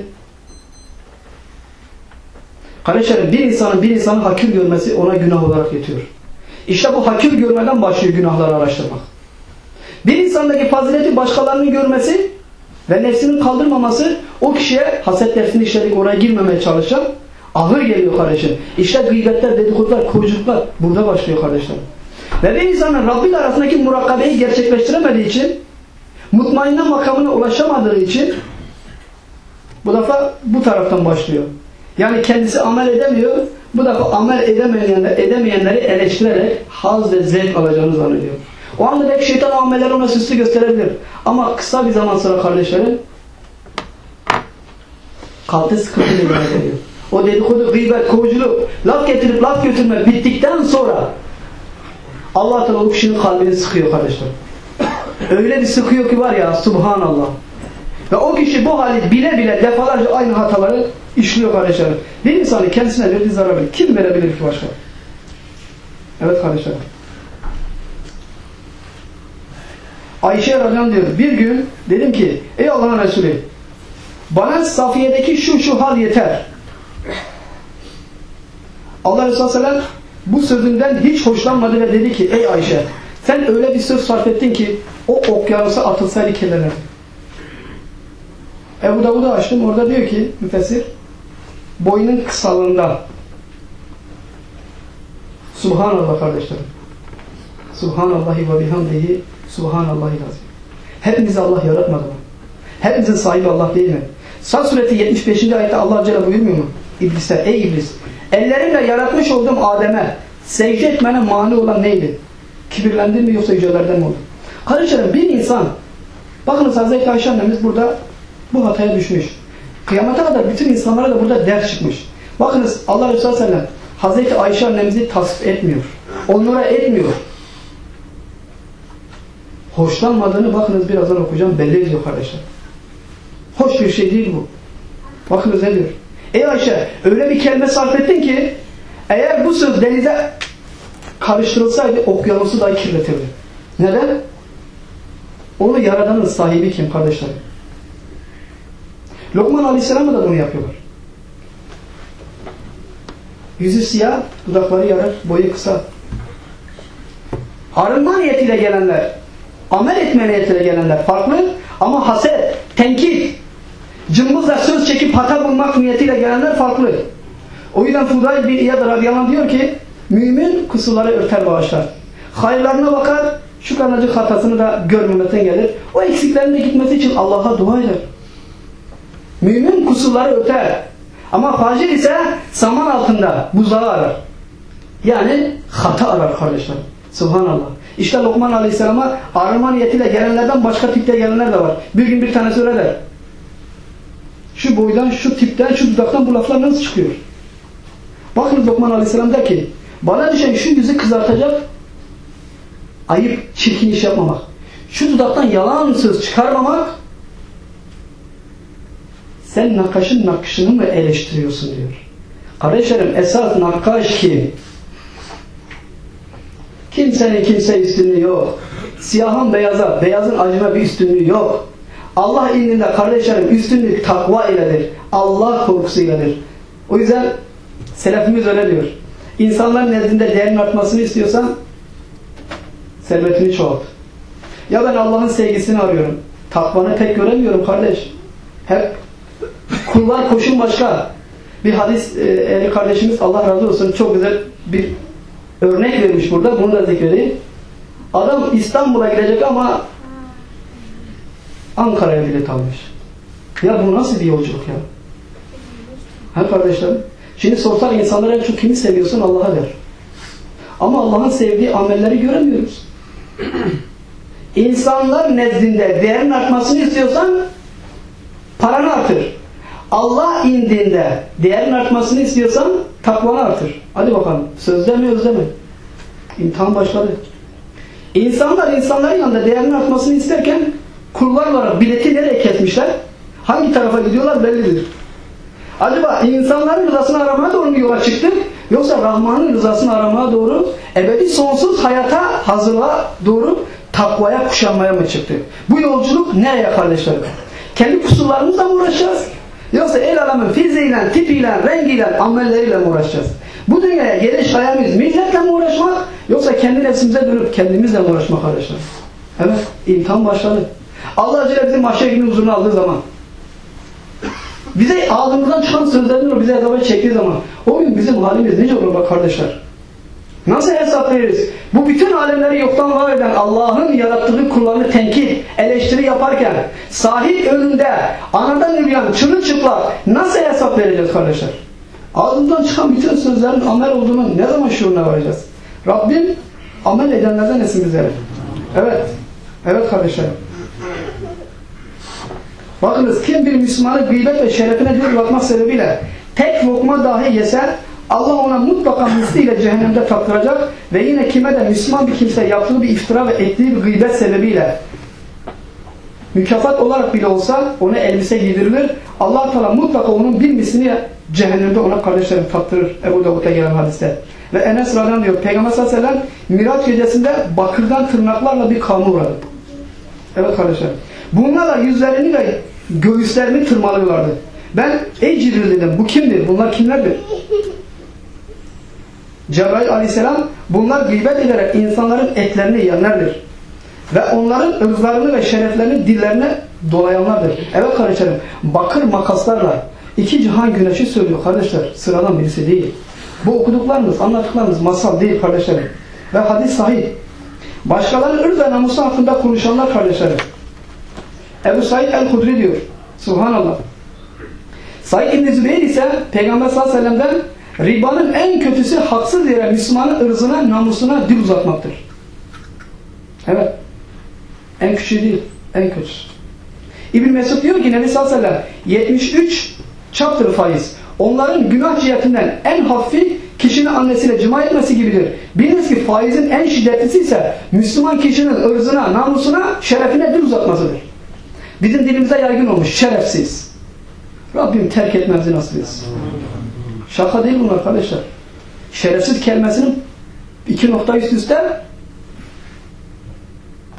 Kardeşlerim bir insanın bir insanı hakir görmesi ona günah olarak yetiyor. İşte bu hakir görmeden başlıyor günahları araştırmak. Bir insandaki fazileti başkalarının görmesi ve nefsinin kaldırmaması o kişiye haset dersini işledik oraya girmemeye çalışan ağır geliyor kardeşim. İşte gıybetler, dedikodular, koyuculuklar burada başlıyor kardeşlerim. Ve bir insanın Rabbi ile arasındaki murakabeyi gerçekleştiremediği için mutmainne makamına ulaşamadığı için bu defa bu taraftan başlıyor. Yani kendisi amel edemiyor. Bu defa amel edemeyenler, edemeyenleri eleştirerek haz ve zevk alacağını zannediyor. O anda belki şeytan amelleri ona süslü gösterebilir. Ama kısa bir zaman sonra kardeşlerim kalbi sıkıntı meydana geliyor. O dedikodu, gıybet, kovuculuk, laf getirip laf götürme bittikten sonra Allah Teala o kişinin kalbini sıkıyor kardeşler. Öyle bir sıkıyor ki var ya subhanallah. Ve o kişi bu hali bile bile defalarca aynı hataları işliyor kardeşlerim. Bir insanın kendisine verdiği zararı kim verebilir ki başka? Evet kardeşlerim. Ayşe radıyallahu diyor. Bir gün dedim ki ey Allah'ın Resulü bana Safiye'deki şu şu hal yeter. Allah Resulü Aleyhisselam bu sözünden hiç hoşlanmadı ve dedi ki ey Ayşe sen öyle bir söz sarf ettin ki o okyanusa atılsaydı kirlenirdi. Ebu Davud'u açtım. Orada diyor ki müfessir boyunun kısalığında Subhanallah kardeşlerim. Subhanallahi ve bihamdihi Subhanallahi lazım. Hepimizi Allah yaratmadı mı? Hepimizin sahibi Allah değil mi? Sad sureti 75. ayette Allah Celle buyurmuyor mu? İblise, ey iblis ellerimle yaratmış olduğum Adem'e secde etmene mani olan neydi? Kibirlendin mi yoksa yücelerden mi oldu? Kardeşlerim bir insan bakınız Hazreti Ayşe annemiz burada bu hataya düşmüş. Kıyamete kadar bütün insanlara da burada ders çıkmış. Bakınız Allah Resulü Sellem Hazreti Ayşe annemizi tasvip etmiyor. Onlara etmiyor. Hoşlanmadığını bakınız birazdan okuyacağım belli ediyor kardeşler. Hoş bir şey değil bu. Bakınız ne diyor. Ey Ayşe öyle bir kelime sarf ettin ki eğer bu söz denize karıştırılsaydı okyanusu dahi kirletirdi. Neden? Onu yaradanın sahibi kim kardeşlerim? Lokman Aleyhisselam'a da bunu yapıyorlar. Yüzü siyah, dudakları yarar, boyu kısa. Arınma niyetiyle gelenler, amel etme niyetiyle gelenler farklı ama haset, tenkit, cımbızla söz çekip hata bulmak niyetiyle gelenler farklı. O yüzden Fudayl bin İyad radıyallahu diyor ki mümin kusurları örter bağışlar. Hayırlarına bakar, şu kanacık hatasını da görmemekten gelir. O eksiklerin gitmesi için Allah'a dua eder. Mümin kusurları öter. Ama facir ise saman altında buzağı arar. Yani hata arar kardeşler. Subhanallah. İşte Lokman Aleyhisselam'a arınma niyetiyle gelenlerden başka tipte gelenler de var. Bir gün bir tanesi öyle der. Şu boydan, şu tipten, şu dudaktan bu laflar nasıl çıkıyor? Bakın Lokman Aleyhisselam der ki bana düşen şu yüzü kızartacak ayıp, çirkin iş yapmamak. Şu dudaktan yalan söz çıkarmamak sen nakkaşın nakışını mı eleştiriyorsun diyor. Kardeşlerim esas nakkaş kim? Kimsenin kimse üstünlüğü yok. Siyahın beyaza, beyazın acıma bir üstünlüğü yok. Allah indinde kardeşlerim üstünlük takva iledir. Allah korkusu iledir. O yüzden selefimiz öyle diyor. İnsanların nezdinde değerin artmasını istiyorsan servetini çoğalt. Ya ben Allah'ın sevgisini arıyorum. Takvanı pek göremiyorum kardeş. Hep Kullar koşun başka. Bir hadis e, kardeşimiz Allah razı olsun çok güzel bir örnek vermiş burada. Bunu da zikredeyim. Adam İstanbul'a gidecek ama Ankara'ya bilet almış. Ya bu nasıl bir yolculuk ya? Ha kardeşlerim? Şimdi sorsak insanlara en çok kimi seviyorsun Allah'a der. Ama Allah'ın sevdiği amelleri göremiyoruz. İnsanlar nezdinde değerin artmasını istiyorsan paranı artır. Allah indinde değerin artmasını istiyorsan takvanı artır. Hadi bakalım. Sözde mi özde mi? İmtihan başladı. İnsanlar insanların yanında değerin artmasını isterken kullar olarak bileti nereye kesmişler? Hangi tarafa gidiyorlar bellidir. Acaba insanların rızasını aramaya doğru mu yola çıktık? Yoksa Rahman'ın rızasını aramaya doğru ebedi sonsuz hayata hazırlığa doğru takvaya kuşanmaya mı çıktık? Bu yolculuk nereye kardeşlerim? Kendi kusurlarımızla mı uğraşacağız? Yoksa el alemin fiziğiyle, tipiyle, rengiyle, amelleriyle mi uğraşacağız? Bu dünyaya geliş hayalimiz milletle mi uğraşmak? Yoksa kendi nefsimize dönüp kendimizle mi uğraşmak arkadaşlar? Evet, imtihan başladı. Allah Celle bizi mahşer günü huzuruna aldığı zaman bize ağzımızdan çıkan sözlerini bize hesaba çektiği zaman o gün bizim halimiz nice olur bak kardeşler. Nasıl hesap veririz? Bu bütün alemleri yoktan var eden Allah'ın yarattığı kullarını tenkit, eleştiri yaparken sahip önünde anadan yürüyen çırılçıplak nasıl hesap vereceğiz kardeşler? Ağzımızdan çıkan bütün sözlerin amel olduğunu ne zaman şuuruna varacağız? Rabbim amel edenlerden etsin bizleri. Evet. Evet kardeşlerim. Bakınız kim bir Müslümanı gıybet ve şerefine dil bakmak sebebiyle tek lokma dahi yese Allah ona mutlaka misliyle cehennemde tattıracak ve yine kime de Müslüman bir kimse yaptığı bir iftira ve ettiği bir gıybet sebebiyle mükafat olarak bile olsa ona elbise giydirilir. Allah Teala mutlaka onun bir mislini cehennemde ona kardeşlerim tattırır. Ebu Davud'a gelen hadiste. Ve Enes Radyan diyor Peygamber sallallahu aleyhi ve sellem Miraç gecesinde bakırdan tırnaklarla bir kavme uğradı. Evet kardeşlerim. Bunlarla yüzlerini ve göğüslerini tırmalıyorlardı. Ben ey Cibril dedim bu kimdir? Bunlar kimlerdir? Cebrail aleyhisselam bunlar gıybet ederek insanların etlerini yiyenlerdir. Ve onların ırzlarını ve şereflerini dillerine dolayanlardır. Evet kardeşlerim bakır makaslarla iki cihan güneşi söylüyor kardeşler. Sıradan birisi değil. Bu okuduklarımız, anlattıklarımız masal değil kardeşlerim. Ve hadis sahih. Başkalarının ırz ve namusu hakkında konuşanlar kardeşlerim. Ebu Said el-Hudri diyor. Subhanallah. Said İbn Zübeyir ise Peygamber sallallahu aleyhi ve sellem'den ribanın en kötüsü haksız yere Müslümanın ırzına, namusuna dil uzatmaktır. Evet. En küçüğü değil, en kötüsü. İbn Mesud diyor ki Nebi sallallahu aleyhi ve sellem 73 çaptır faiz. Onların günah cihetinden en hafifi kişinin annesiyle cima etmesi gibidir. Biliniz ki faizin en şiddetlisi ise Müslüman kişinin ırzına, namusuna, şerefine dil uzatmasıdır. Bizim dilimize yaygın olmuş. Şerefsiz. Rabbim terk etmemizi nasip etsin. Şaka değil bunlar kardeşler. Şerefsiz kelimesinin iki nokta üst üste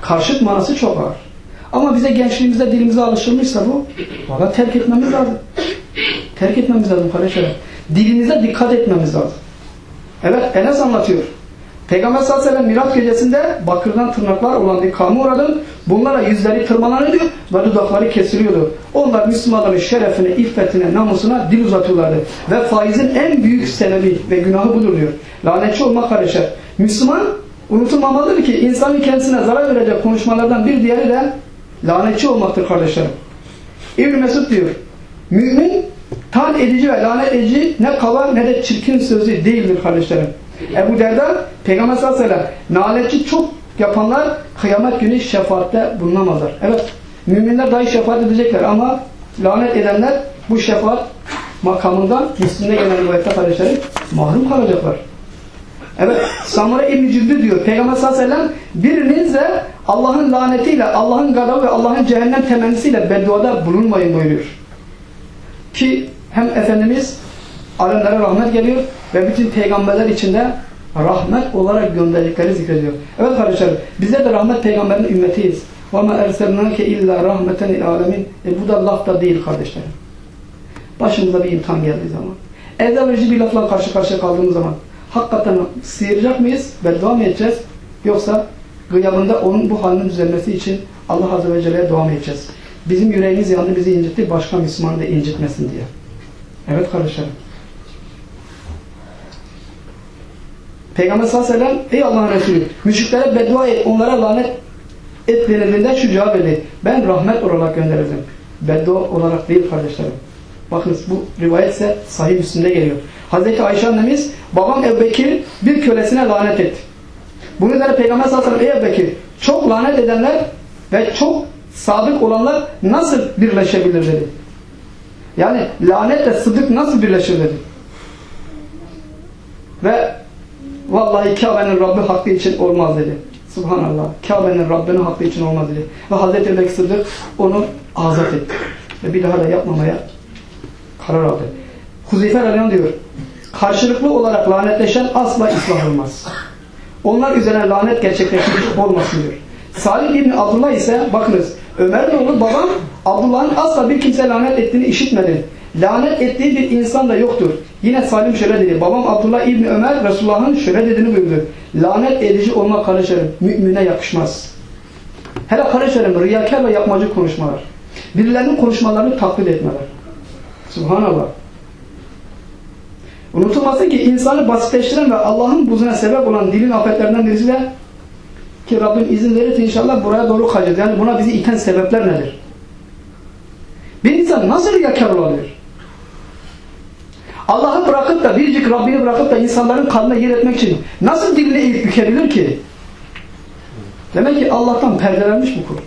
karşıt manası çok ağır. Ama bize gençliğimizde dilimize alışılmışsa bu valla terk etmemiz lazım. Terk etmemiz lazım kardeşler. Dilimize dikkat etmemiz lazım. Evet Enes anlatıyor. Peygamber sallallahu aleyhi ve sellem Miraç gecesinde bakırdan tırnaklar olan bir kavme uğradı. Bunlara yüzleri tırmalanıyordu ve dudakları kesiliyordu. Onlar Müslümanların şerefine, iffetine, namusuna dil uzatıyorlardı. Ve faizin en büyük sebebi ve günahı budur diyor. Lanetçi olmak kardeşler. Müslüman unutulmamalıdır ki insanın kendisine zarar verecek konuşmalardan bir diğeri de lanetçi olmaktır kardeşlerim. İbn Mesud diyor. Mümin tan edici ve lanet edici ne kavar ne de çirkin sözü değildir kardeşlerim. Ebu Derda Peygamber sallallahu aleyhi ve sellem naletçi çok yapanlar kıyamet günü şefaatte bulunamazlar. Evet müminler dahi şefaat edecekler ama lanet edenler bu şefaat makamından üstünde gelen rivayette kardeşlerim mahrum kalacaklar. Evet Samura İbn-i Cübbü diyor Peygamber sallallahu aleyhi ve sellem biriniz de Allah'ın lanetiyle Allah'ın gadabı ve Allah'ın cehennem temennisiyle bedduada bulunmayın buyuruyor. Ki hem Efendimiz alemlere rahmet geliyor ve bütün peygamberler içinde rahmet olarak gönderdikleri zikrediyor. Evet kardeşlerim bizler de rahmet peygamberin ümmetiyiz. وَمَا اَرْسَلْنَاكَ اِلَّا رَحْمَةً الْعَالَمِينَ E bu da laf da değil kardeşlerim. Başımıza bir imtihan geldiği zaman. Evde verici bir lafla karşı karşıya kaldığımız zaman hakikaten sıyıracak mıyız? Beddua mı edeceğiz? Yoksa gıyabında onun bu halinin düzelmesi için Allah Azze ve Celle'ye dua mı edeceğiz? Bizim yüreğimiz yandı bizi incitti. Başka Müslümanı da incitmesin diye. Evet kardeşlerim. Peygamber sallallahu aleyhi ve sellem ey Allah'ın Resulü müşriklere beddua et onlara lanet et denildiğinde şu cevap verdi. Ben rahmet olarak gönderildim. Beddua olarak değil kardeşlerim. Bakınız bu rivayet ise sahih üstünde geliyor. Hazreti Ayşe annemiz babam Ebu Bekir bir kölesine lanet etti. Bunun üzerine Peygamber sallallahu aleyhi ve sellem ey Ebu Bekir çok lanet edenler ve çok sadık olanlar nasıl birleşebilir dedi. Yani lanetle sıdık nasıl birleşir dedi. Ve vallahi Kabe'nin Rabbi hakkı için olmaz dedi. Subhanallah. Kabe'nin Rabbinin hakkı için olmaz dedi. Ve Hazreti Ebu Bekir Sıddık onu azat etti. Ve bir daha da yapmamaya karar aldı. Huzeyfe Radyan diyor. Karşılıklı olarak lanetleşen asla ıslah olmaz. Onlar üzerine lanet gerçekleşmiş olmasın diyor. Salih İbni Abdullah ise bakınız Ömer'in oğlu babam Abdullah'ın asla bir kimse lanet ettiğini işitmedi. Lanet ettiği bir insan da yoktur. Yine Salim şöyle dedi. Babam Abdullah İbni Ömer Resulullah'ın şöyle dediğini buyurdu. Lanet edici olmak kardeşlerim mümine yakışmaz. Hele kardeşlerim riyakar ve yapmacı konuşmalar. Birilerinin konuşmalarını taklit etmeler. Subhanallah. Unutulmasın ki insanı basitleştiren ve Allah'ın buzuna sebep olan dilin afetlerinden birisi de ki Rabbim izin verirse inşallah buraya doğru kayacağız. Yani buna bizi iten sebepler nedir? Bir insan nasıl riyakar olabilir? Allah'ı bırakıp da biricik Rabbini bırakıp da insanların kalbine yer etmek için nasıl dilini eğip bükebilir ki? Demek ki Allah'tan perdelenmiş bu kul.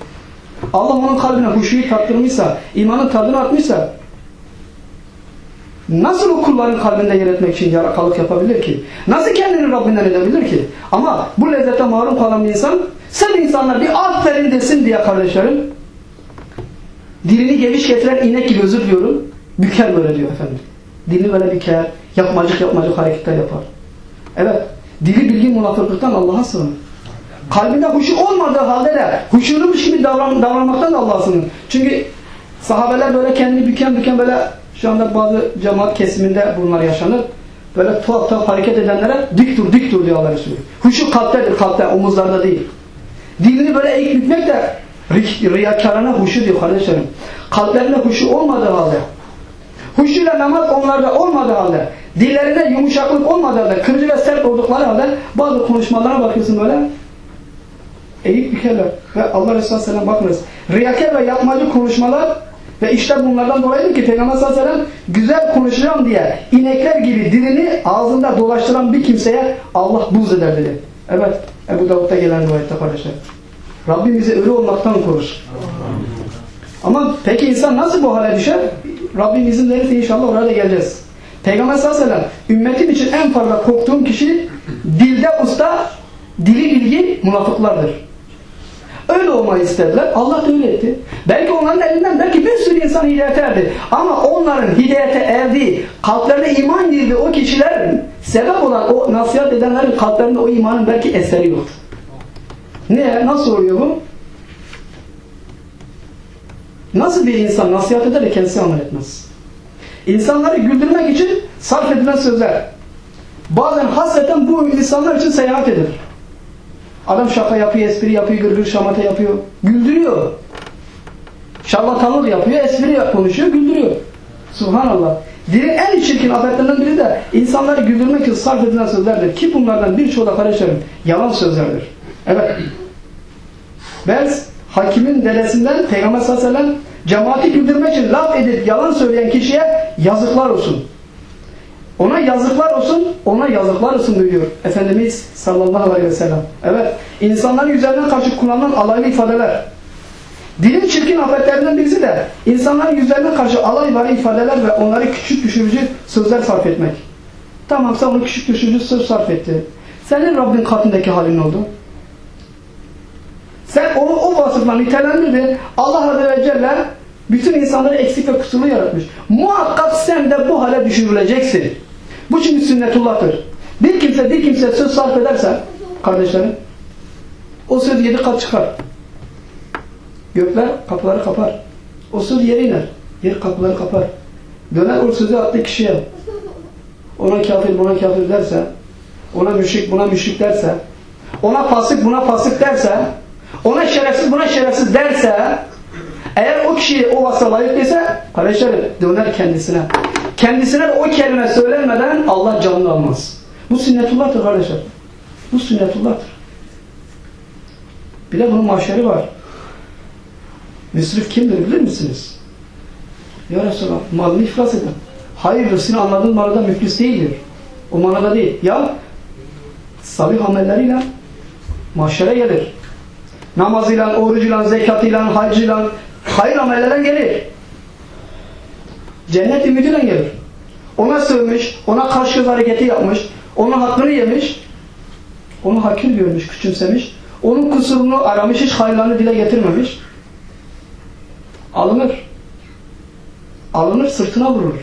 Allah onun kalbine huşuyu tattırmışsa, imanın tadını atmışsa nasıl o kulların kalbinde yer etmek için yarakalık yapabilir ki? Nasıl kendini Rabbinden edebilir ki? Ama bu lezzete mahrum kalan bir insan sen insanlar bir aferin desin diye kardeşlerim dilini geviş getiren inek gibi özür diliyorum büker böyle diyor efendim. Dilini böyle büker, yapmacık yapmacık hareketler yapar. Evet, dili bilgi münafıklıktan Allah'a sığınır. Kalbinde huşu olmadığı halde de huşurmuş gibi davran, davranmaktan da Allah'a sığınır. Çünkü sahabeler böyle kendini büken büken böyle şu anda bazı cemaat kesiminde bunlar yaşanır. Böyle tuhaf tuhaf hareket edenlere dik dur dik dur diyor Allah Resulü. Huşu kalptedir kalpte omuzlarda değil. Dilini böyle eğik bükmek de riyakarına huşu diyor kardeşlerim. Kalplerinde huşu olmadığı halde huşuyla namaz onlarda olmadığı halde dillerinde yumuşaklık olmadığı halde kırıcı ve sert oldukları halde bazı konuşmalara bakıyorsun böyle eğik bükerler. Ve Allah Resulü Aleyhisselam bakınız. Riyakar ve yapmacı konuşmalar ve işte bunlardan dolayıdır ki Peygamber sallallahu güzel konuşacağım diye inekler gibi dilini ağzında dolaştıran bir kimseye Allah buz eder dedi. Evet. Ebu Davud'da gelen rivayette kardeşler. Rabbim bizi ölü olmaktan korur. Ama peki insan nasıl bu hale düşer? Rabbim izin verirse inşallah oraya da geleceğiz. Peygamber sallallahu aleyhi ve sellem ümmetim için en fazla korktuğum kişi dilde usta, dili bilgi münafıklardır. Öyle olmayı istediler. Allah da öyle etti. Belki onların elinden belki bir sürü insan hidayete erdi. Ama onların hidayete erdiği, kalplerine iman girdiği o kişilerin sebep olan o nasihat edenlerin kalplerinde o imanın belki eseri yok. Ne? Nasıl oluyor bu? Nasıl bir insan nasihat eder de kendisi amel etmez? İnsanları güldürmek için sarf edilen sözler. Bazen hasreten bu insanlar için seyahat edilir. Adam şaka yapıyor, espri yapıyor, gırgır şamata yapıyor. Güldürüyor. Şarlatanlık yapıyor, espri konuşuyor, güldürüyor. Subhanallah. Dilin en çirkin afetlerinden biri de insanları güldürmek için sarf edilen sözlerdir. Ki bunlardan birçoğu da kardeşlerim yalan sözlerdir. Evet. Ben hakimin dedesinden Peygamber sallallahu aleyhi ve sellem cemaati güldürmek için laf edip yalan söyleyen kişiye yazıklar olsun. Ona yazıklar olsun, ona yazıklar olsun diyor Efendimiz sallallahu aleyhi ve sellem. Evet, insanların yüzlerine karşı kullanılan alaylı ifadeler. Dilin çirkin afetlerinden birisi de insanların yüzlerine karşı alaylı ifadeler ve onları küçük düşürücü sözler sarf etmek. Tamam sen onu küçük düşürücü söz sarf etti. Senin Rabbin katındaki halin ne oldu? Sen onu o vasıfla nitelendirdin. Allah Azze ve Celle bütün insanları eksik ve kusurlu yaratmış. Muhakkak sen de bu hale düşürüleceksin. Bu çünkü sünnetullah'tır. Bir kimse bir kimse söz sarf ederse kardeşlerim o söz yedi kat çıkar. Gökler kapıları kapar. O söz yere iner. Yer kapıları kapar. Döner o sözü attığı kişiye ona kafir buna kafir derse ona müşrik buna müşrik derse ona fasık buna fasık derse ona şerefsiz buna şerefsiz derse Eğer o kişiye o vasfa layık ise kardeşlerim döner kendisine. Kendisine de o kelime söylenmeden Allah canını almaz. Bu sünnetullah'tır kardeşler. Bu sünnetullah'tır. Bir de bunun mahşeri var. Müsrif kimdir bilir misiniz? Ya Resulallah malını iflas eden. Hayırdır senin anladığın manada müflis değildir. O manada değil. Ya salih amelleriyle mahşere gelir. Namazıyla, orucuyla, zekatıyla, haccıyla, hayır amellerden gelir. Cennet ümidiyle gelir. Ona sövmüş, ona karşı hareketi yapmış, onun hakkını yemiş, onu hakir görmüş, küçümsemiş, onun kusurunu aramış, hiç hayırlarını dile getirmemiş. Alınır. Alınır, sırtına vurulur.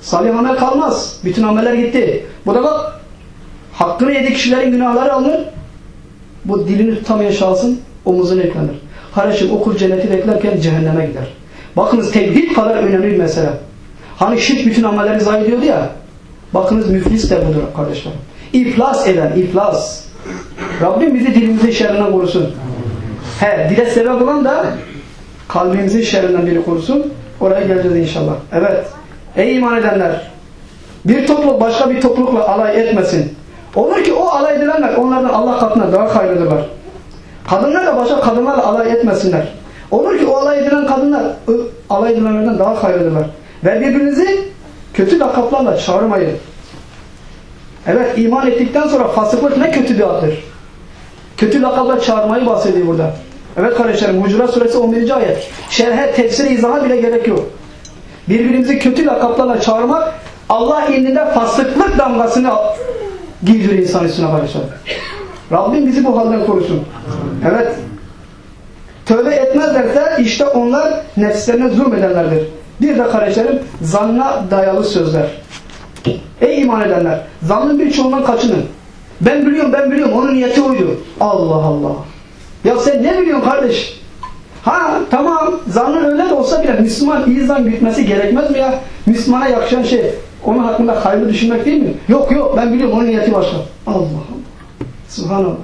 Salih amel kalmaz. Bütün ameller gitti. Bu da bak, hakkını yedi kişilerin günahları alınır. Bu dilini tutamayan şahsın omuzuna eklenir. Kardeşim okul cenneti beklerken cehenneme gider. Bakınız tevhid kadar önemli bir mesele. Hani şirk bütün amelleri zayi diyordu ya. Bakınız müflis de budur kardeşlerim. İflas eden, iflas. Rabbim bizi dilimizin şerrinden korusun. He, dile sebep olan da kalbimizin şerrinden biri korusun. Oraya geleceğiz inşallah. Evet. Ey iman edenler! Bir topluluk başka bir toplulukla alay etmesin. Olur ki o alay edilenler onlardan Allah katına daha hayırlıdırlar. Kadınlar da başka kadınlarla alay etmesinler. Olur ki o alay edilen kadınlar alay edilenlerden daha hayırlıdırlar. Ve birbirinizi kötü lakaplarla çağırmayın. Evet iman ettikten sonra fasıklık ne kötü bir addır. Kötü lakapla çağırmayı bahsediyor burada. Evet kardeşlerim Hucurat suresi 11. ayet. Şerhe, tefsire, izaha bile gerek yok. Birbirimizi kötü lakaplarla çağırmak Allah indinde fasıklık damgasını giydiriyor insan üstüne kardeşlerim. Rabbim bizi bu halden korusun. Evet. Tövbe etmezlerse işte onlar nefslerine zulmedenlerdir. Bir de kardeşlerim zanna dayalı sözler. Ey iman edenler! Zannın birçoğundan kaçının. Ben biliyorum ben biliyorum onun niyeti oydu. Allah Allah. Ya sen ne biliyorsun kardeş? Ha tamam zannın öyle de olsa bile Müslüman iyi zan gütmesi gerekmez mi ya? Müslümana yakışan şey onun hakkında hayırlı düşünmek değil mi? Yok yok ben biliyorum onun niyeti başka. Allah Allah. Subhanallah.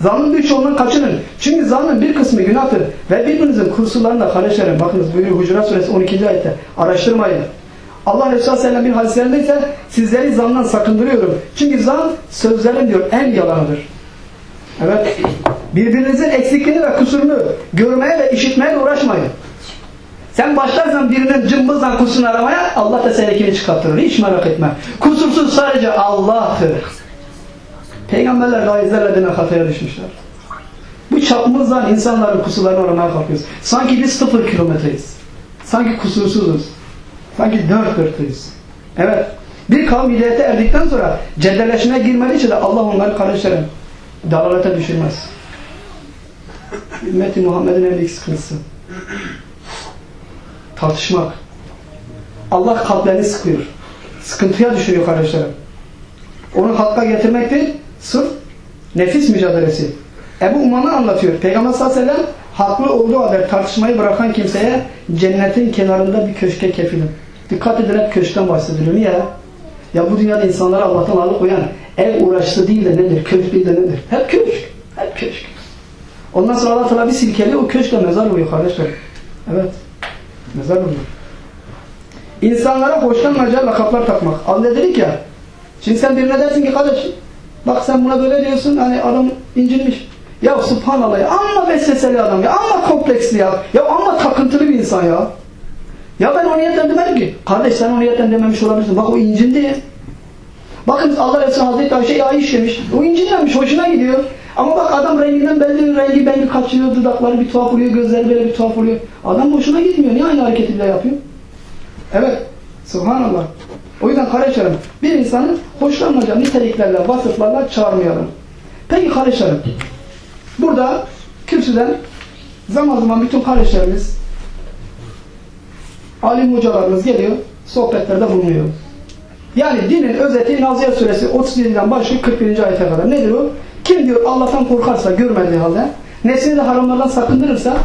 Zannın birçoğundan kaçının. Çünkü zannın bir kısmı günahtır. Ve birbirinizin kursularında kardeşlerim bakınız buyuruyor Hucurat Suresi 12. ayette. Araştırmayın. Allah Resulü Aleyhisselam bir hadislerinde ise sizleri zandan sakındırıyorum. Çünkü zan sözlerin diyor en yalanıdır. Evet. Birbirinizin eksikliğini ve kusurunu görmeye ve işitmeye uğraşmayın. Sen başlarsan birinin cımbızdan kusurunu aramaya Allah da seninkini çıkartır. Hiç merak etme. Kusursuz sadece Allah'tır. Peygamberler daha izlerle hataya düşmüşler. Bu çapımızdan insanların kusurlarını aramaya kalkıyoruz. Sanki biz sıfır kilometreyiz. Sanki kusursuzuz. Sanki dört dörtlüyüz. Evet. Bir kavim hidayete erdikten sonra ceddelleşmeye girmediği için de Allah onları kardeşlerim dalalete düşürmez. Ümmeti Muhammed'in en büyük sıkıntısı. Tartışmak. Allah kalplerini sıkıyor. Sıkıntıya düşürüyor kardeşlerim. Onu hakka getirmek değil, sırf nefis mücadelesi. Ebu Uman'ı anlatıyor. Peygamber sallallahu aleyhi ve sellem haklı olduğu haber tartışmayı bırakan kimseye cennetin kenarında bir köşke kefilim. Dikkat edin hep köşkten bahsediliyor. Niye? Ya bu dünyada insanları Allah'tan alıkoyan ev uğraştığı değil de nedir? Köşk değil de nedir? Hep köşk. Hep köşk. Ondan sonra Allah Teala bir silkeliyor o köşkle mezar oluyor kardeşler. Evet. Mezar oluyor. İnsanlara hoşlanmayacağı lakaplar takmak. Allah dedik ya. Şimdi sen birine dersin ki kardeş bak sen buna böyle diyorsun hani adam incinmiş. Ya subhanallah ya amma vesveseli adam ya amma kompleksli ya. Ya amma takıntılı bir insan ya. Ya ben o niyetten demedim ki. Kardeş sen o niyetten dememiş olabilirsin. Bak o incindi. Bakın Allah Resulü Hazreti Ayşe yağ işlemiş. O incinmemiş. Hoşuna gidiyor. Ama bak adam renginden belli rengi belli kaçıyor. Dudakları bir tuhaf oluyor. Gözleri böyle bir tuhaf oluyor. Adam hoşuna gitmiyor. Niye aynı hareketi bile yapıyor? Evet. Subhanallah. O yüzden kardeşlerim bir insanı hoşlanmayacağı niteliklerle, vasıflarla çağırmayalım. Peki kardeşlerim burada kürsüden zaman zaman bütün kardeşlerimiz alim hocalarımız geliyor sohbetlerde bulunuyor. Yani dinin özeti Naziye suresi 37'den başlayıp 41. ayete kadar. Nedir o? Kim diyor Allah'tan korkarsa görmediği halde nefsini de haramlardan sakındırırsa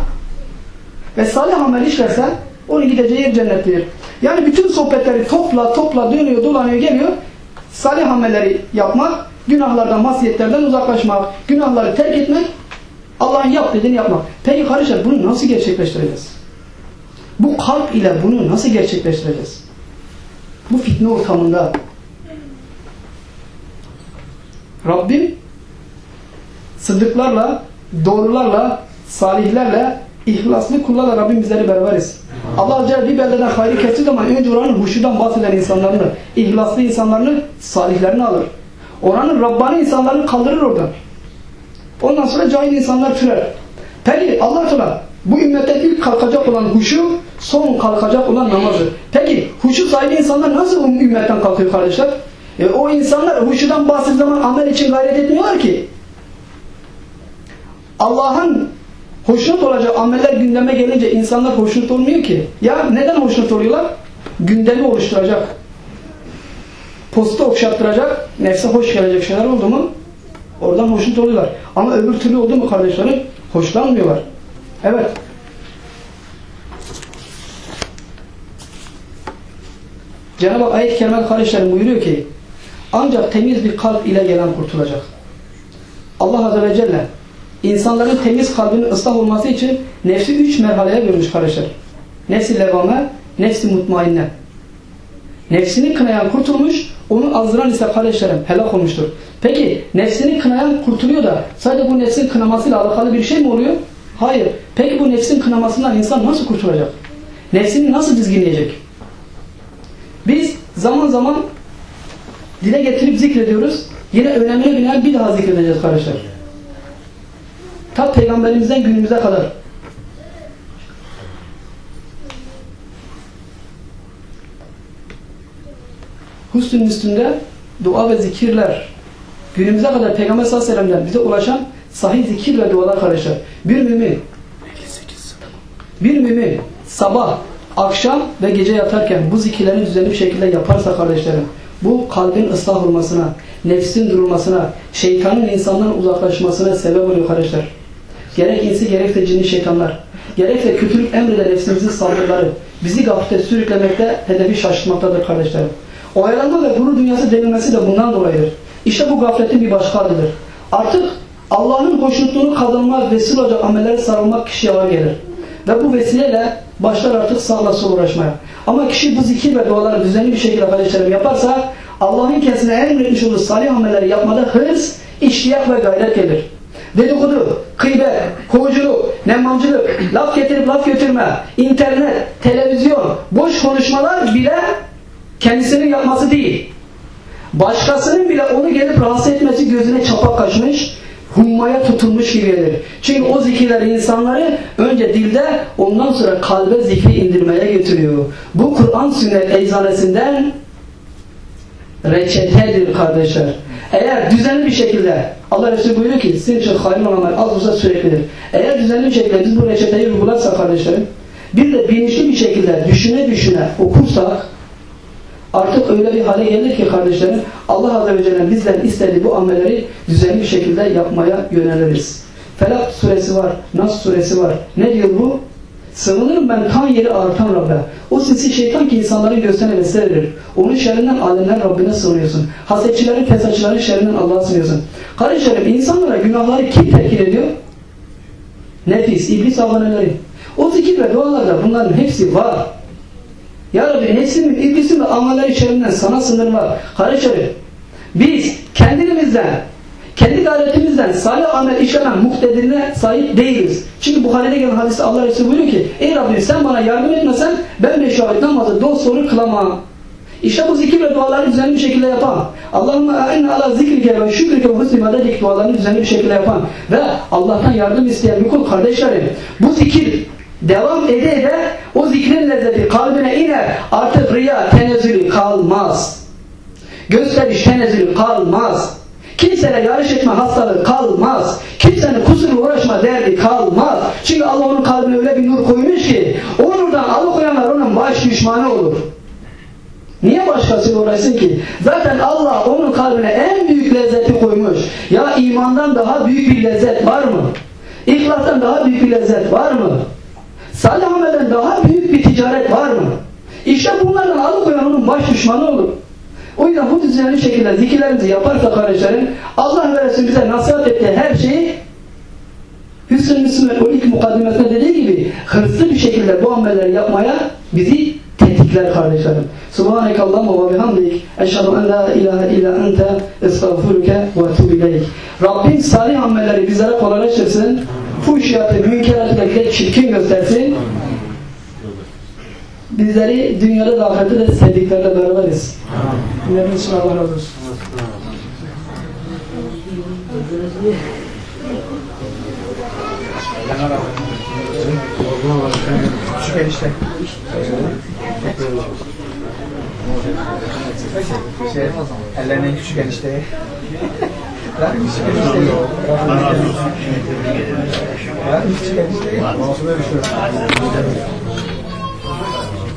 ve salih amel işlerse onun gideceği yer cennettir. Yani bütün sohbetleri topla topla dönüyor dolanıyor geliyor. Salih amelleri yapmak, günahlardan masiyetlerden uzaklaşmak, günahları terk etmek Allah'ın yap dediğini yapmak. Peki kardeşler bunu nasıl gerçekleştireceğiz? Bu kalp ile bunu nasıl gerçekleştireceğiz? Bu fitne ortamında Rabbim sıddıklarla, doğrularla, salihlerle, ihlaslı kullarla Rabbim bizleri beraberiz. Allah Azze bir beldeden hayrı kestik ama önce oranın huşudan bahseden insanlarını, ihlaslı insanlarını, salihlerini alır. Oranın Rabbani insanlarını kaldırır oradan. Ondan sonra cahil insanlar türer. Peki Allah Teala bu ümmetten ilk kalkacak olan huşu, son kalkacak olan namazı. Peki huşu sahibi insanlar nasıl bu ümmetten kalkıyor kardeşler? E, o insanlar huşudan bahsettiği zaman amel için gayret etmiyorlar ki. Allah'ın hoşnut olacağı ameller gündeme gelince insanlar hoşnut olmuyor ki. Ya neden hoşnut oluyorlar? Gündemi oluşturacak. Posta okşattıracak, nefse hoş gelecek şeyler oldu mu oradan hoşnut oluyorlar. Ama öbür türlü oldu mu kardeşlerim? Hoşlanmıyorlar. Evet. Cenab-ı Hak ayet-i kardeşlerim buyuruyor ki ancak temiz bir kalp ile gelen kurtulacak. Allah Azze ve Celle insanların temiz kalbinin ıslah olması için nefsi üç merhaleye bölmüş kardeşler. Nefsi levame, nefsi mutmainne. Nefsini kınayan kurtulmuş, onu azdıran ise kardeşlerim helak olmuştur. Peki nefsini kınayan kurtuluyor da sadece bu nefsin kınamasıyla alakalı bir şey mi oluyor? Hayır. Peki bu nefsin kınamasından insan nasıl kurtulacak? Nefsini nasıl dizginleyecek? Biz zaman zaman dile getirip zikrediyoruz. Yine önemli binaen bir daha zikredeceğiz kardeşler. Ta peygamberimizden günümüze kadar. Husnün üstünde dua ve zikirler günümüze kadar Peygamber sallallahu aleyhi ve sellem'den bize ulaşan sahih zikir ve dualar kardeşler. Bir mümin bir mümin sabah, akşam ve gece yatarken bu zikirlerini düzenli bir şekilde yaparsa kardeşlerim bu kalbin ıslah olmasına, nefsin durulmasına, şeytanın insandan uzaklaşmasına sebep oluyor kardeşler. Gerek insi gerekse cinli şeytanlar, gerekse kötülük emreden nefsimizin saldırıları bizi gaflete sürüklemekte, hedefi şaşırtmaktadır kardeşlerim. Oyalanma ve gurur dünyası denilmesi de bundan dolayıdır. İşte bu gafletin bir başka adıdır. Artık Allah'ın hoşnutluğunu kazanmak vesile olacak amellere sarılmak kişiye ağır gelir. Ve bu vesileyle başlar artık sağla sol uğraşmaya. Ama kişi bu zikir ve duaları düzenli bir şekilde kardeşlerim yaparsa Allah'ın kendisine emretmiş olduğu salih amelleri yapmada hırs, iştiyak ve gayret gelir. Dedikodu, kıybet, kovuculuk, nemmamcılık, laf getirip laf götürme, internet, televizyon, boş konuşmalar bile kendisinin yapması değil. Başkasının bile onu gelip rahatsız etmesi gözüne çapak kaçmış, hummaya tutulmuş gibi. Çünkü o zikirler insanları önce dilde ondan sonra kalbe zikri indirmeye getiriyor. Bu Kur'an sünnet eczanesinden reçetedir kardeşler. Eğer düzenli bir şekilde Allah Resulü buyuruyor ki sizin için hayırlı olanlar az olsa süreklidir. Eğer düzenli bir şekilde biz bu reçeteyi uygularsak kardeşlerim bir de bilinçli bir şekilde düşüne düşüne okursak artık öyle bir hale gelir ki kardeşlerim Allah Azze ve Celle bizden istediği bu amelleri düzenli bir şekilde yapmaya yöneliriz. Felak suresi var, Nas suresi var. Ne diyor bu? Sığınırım ben kan yeri artan Rabbe. O sinsi şeytan ki insanların göğsüne vesile verir. Onun şerrinden alemler Rabbine sığınıyorsun. Hasetçilerin, fesatçıların şerrinden Allah'a sığınıyorsun. Kardeşlerim insanlara günahları kim tekil ediyor? Nefis, iblis avaneleri. O zikir ve dualarda bunların hepsi var. Ya Rabbi nefsimin, iblisin ve amelleri şerrinden sana sınırma. Kardeşlerim biz kendimizden kendi gayretimizden salih amel işlenen muhtedirine sahip değiliz. Çünkü Bukhari'de gelen hadiste Allah Resulü buyuruyor ki Ey Rabbim sen bana yardım etmesen ben beş vakit namazı dost soru kılamam. İşte bu zikir ve duaları düzenli bir şekilde yapan, Allahümme a'inne ala zikrike ve şükrike ve husni ibadetik dualarını düzenli bir şekilde yapan ve Allah'tan yardım isteyen bir kul kardeşlerim bu zikir devam ede ede o zikrin lezzeti kalbine iner artık riya tenezzülü kalmaz. Gösteriş tenezzülü kalmaz. Kimseyle yarış etme hastalığı kalmaz. Kimsenin kusurla uğraşma derdi kalmaz. Çünkü Allah onun kalbine öyle bir nur koymuş ki o nurdan alıkoyanlar onun baş düşmanı olur. Niye başkasıyla uğraşsın ki? Zaten Allah onun kalbine en büyük lezzeti koymuş. Ya imandan daha büyük bir lezzet var mı? İhlastan daha büyük bir lezzet var mı? Salih amelden daha büyük bir ticaret var mı? İşte bunlardan alıkoyan onun baş düşmanı olur. O yüzden bu düzenli şekilde zikirlerimizi yaparsa kardeşlerim Allah ve Resulü bize nasihat ettiği her şeyi Hüsnü Müslüman o ilk mukaddimesinde dediği gibi hırslı bir şekilde bu amelleri yapmaya bizi tetikler kardeşlerim. Subhaneke Allahümme ve bihamdik. Eşhedü en la ilahe illa ente estağfuruke ve ileyk. Rabbim salih amelleri bizlere kolaylaştırsın. Fuhşiyatı, münkeratı da çirkin göstersin. Bizleri dünyada da ahirette de sevdiklerle beraberiz. Dinlediğiniz için Allah razı olsun. Küçük enişte. Şey, ellerine en küçük enişte. Lan küçük enişte. Lan küçük enişte. Masum'a bir şey.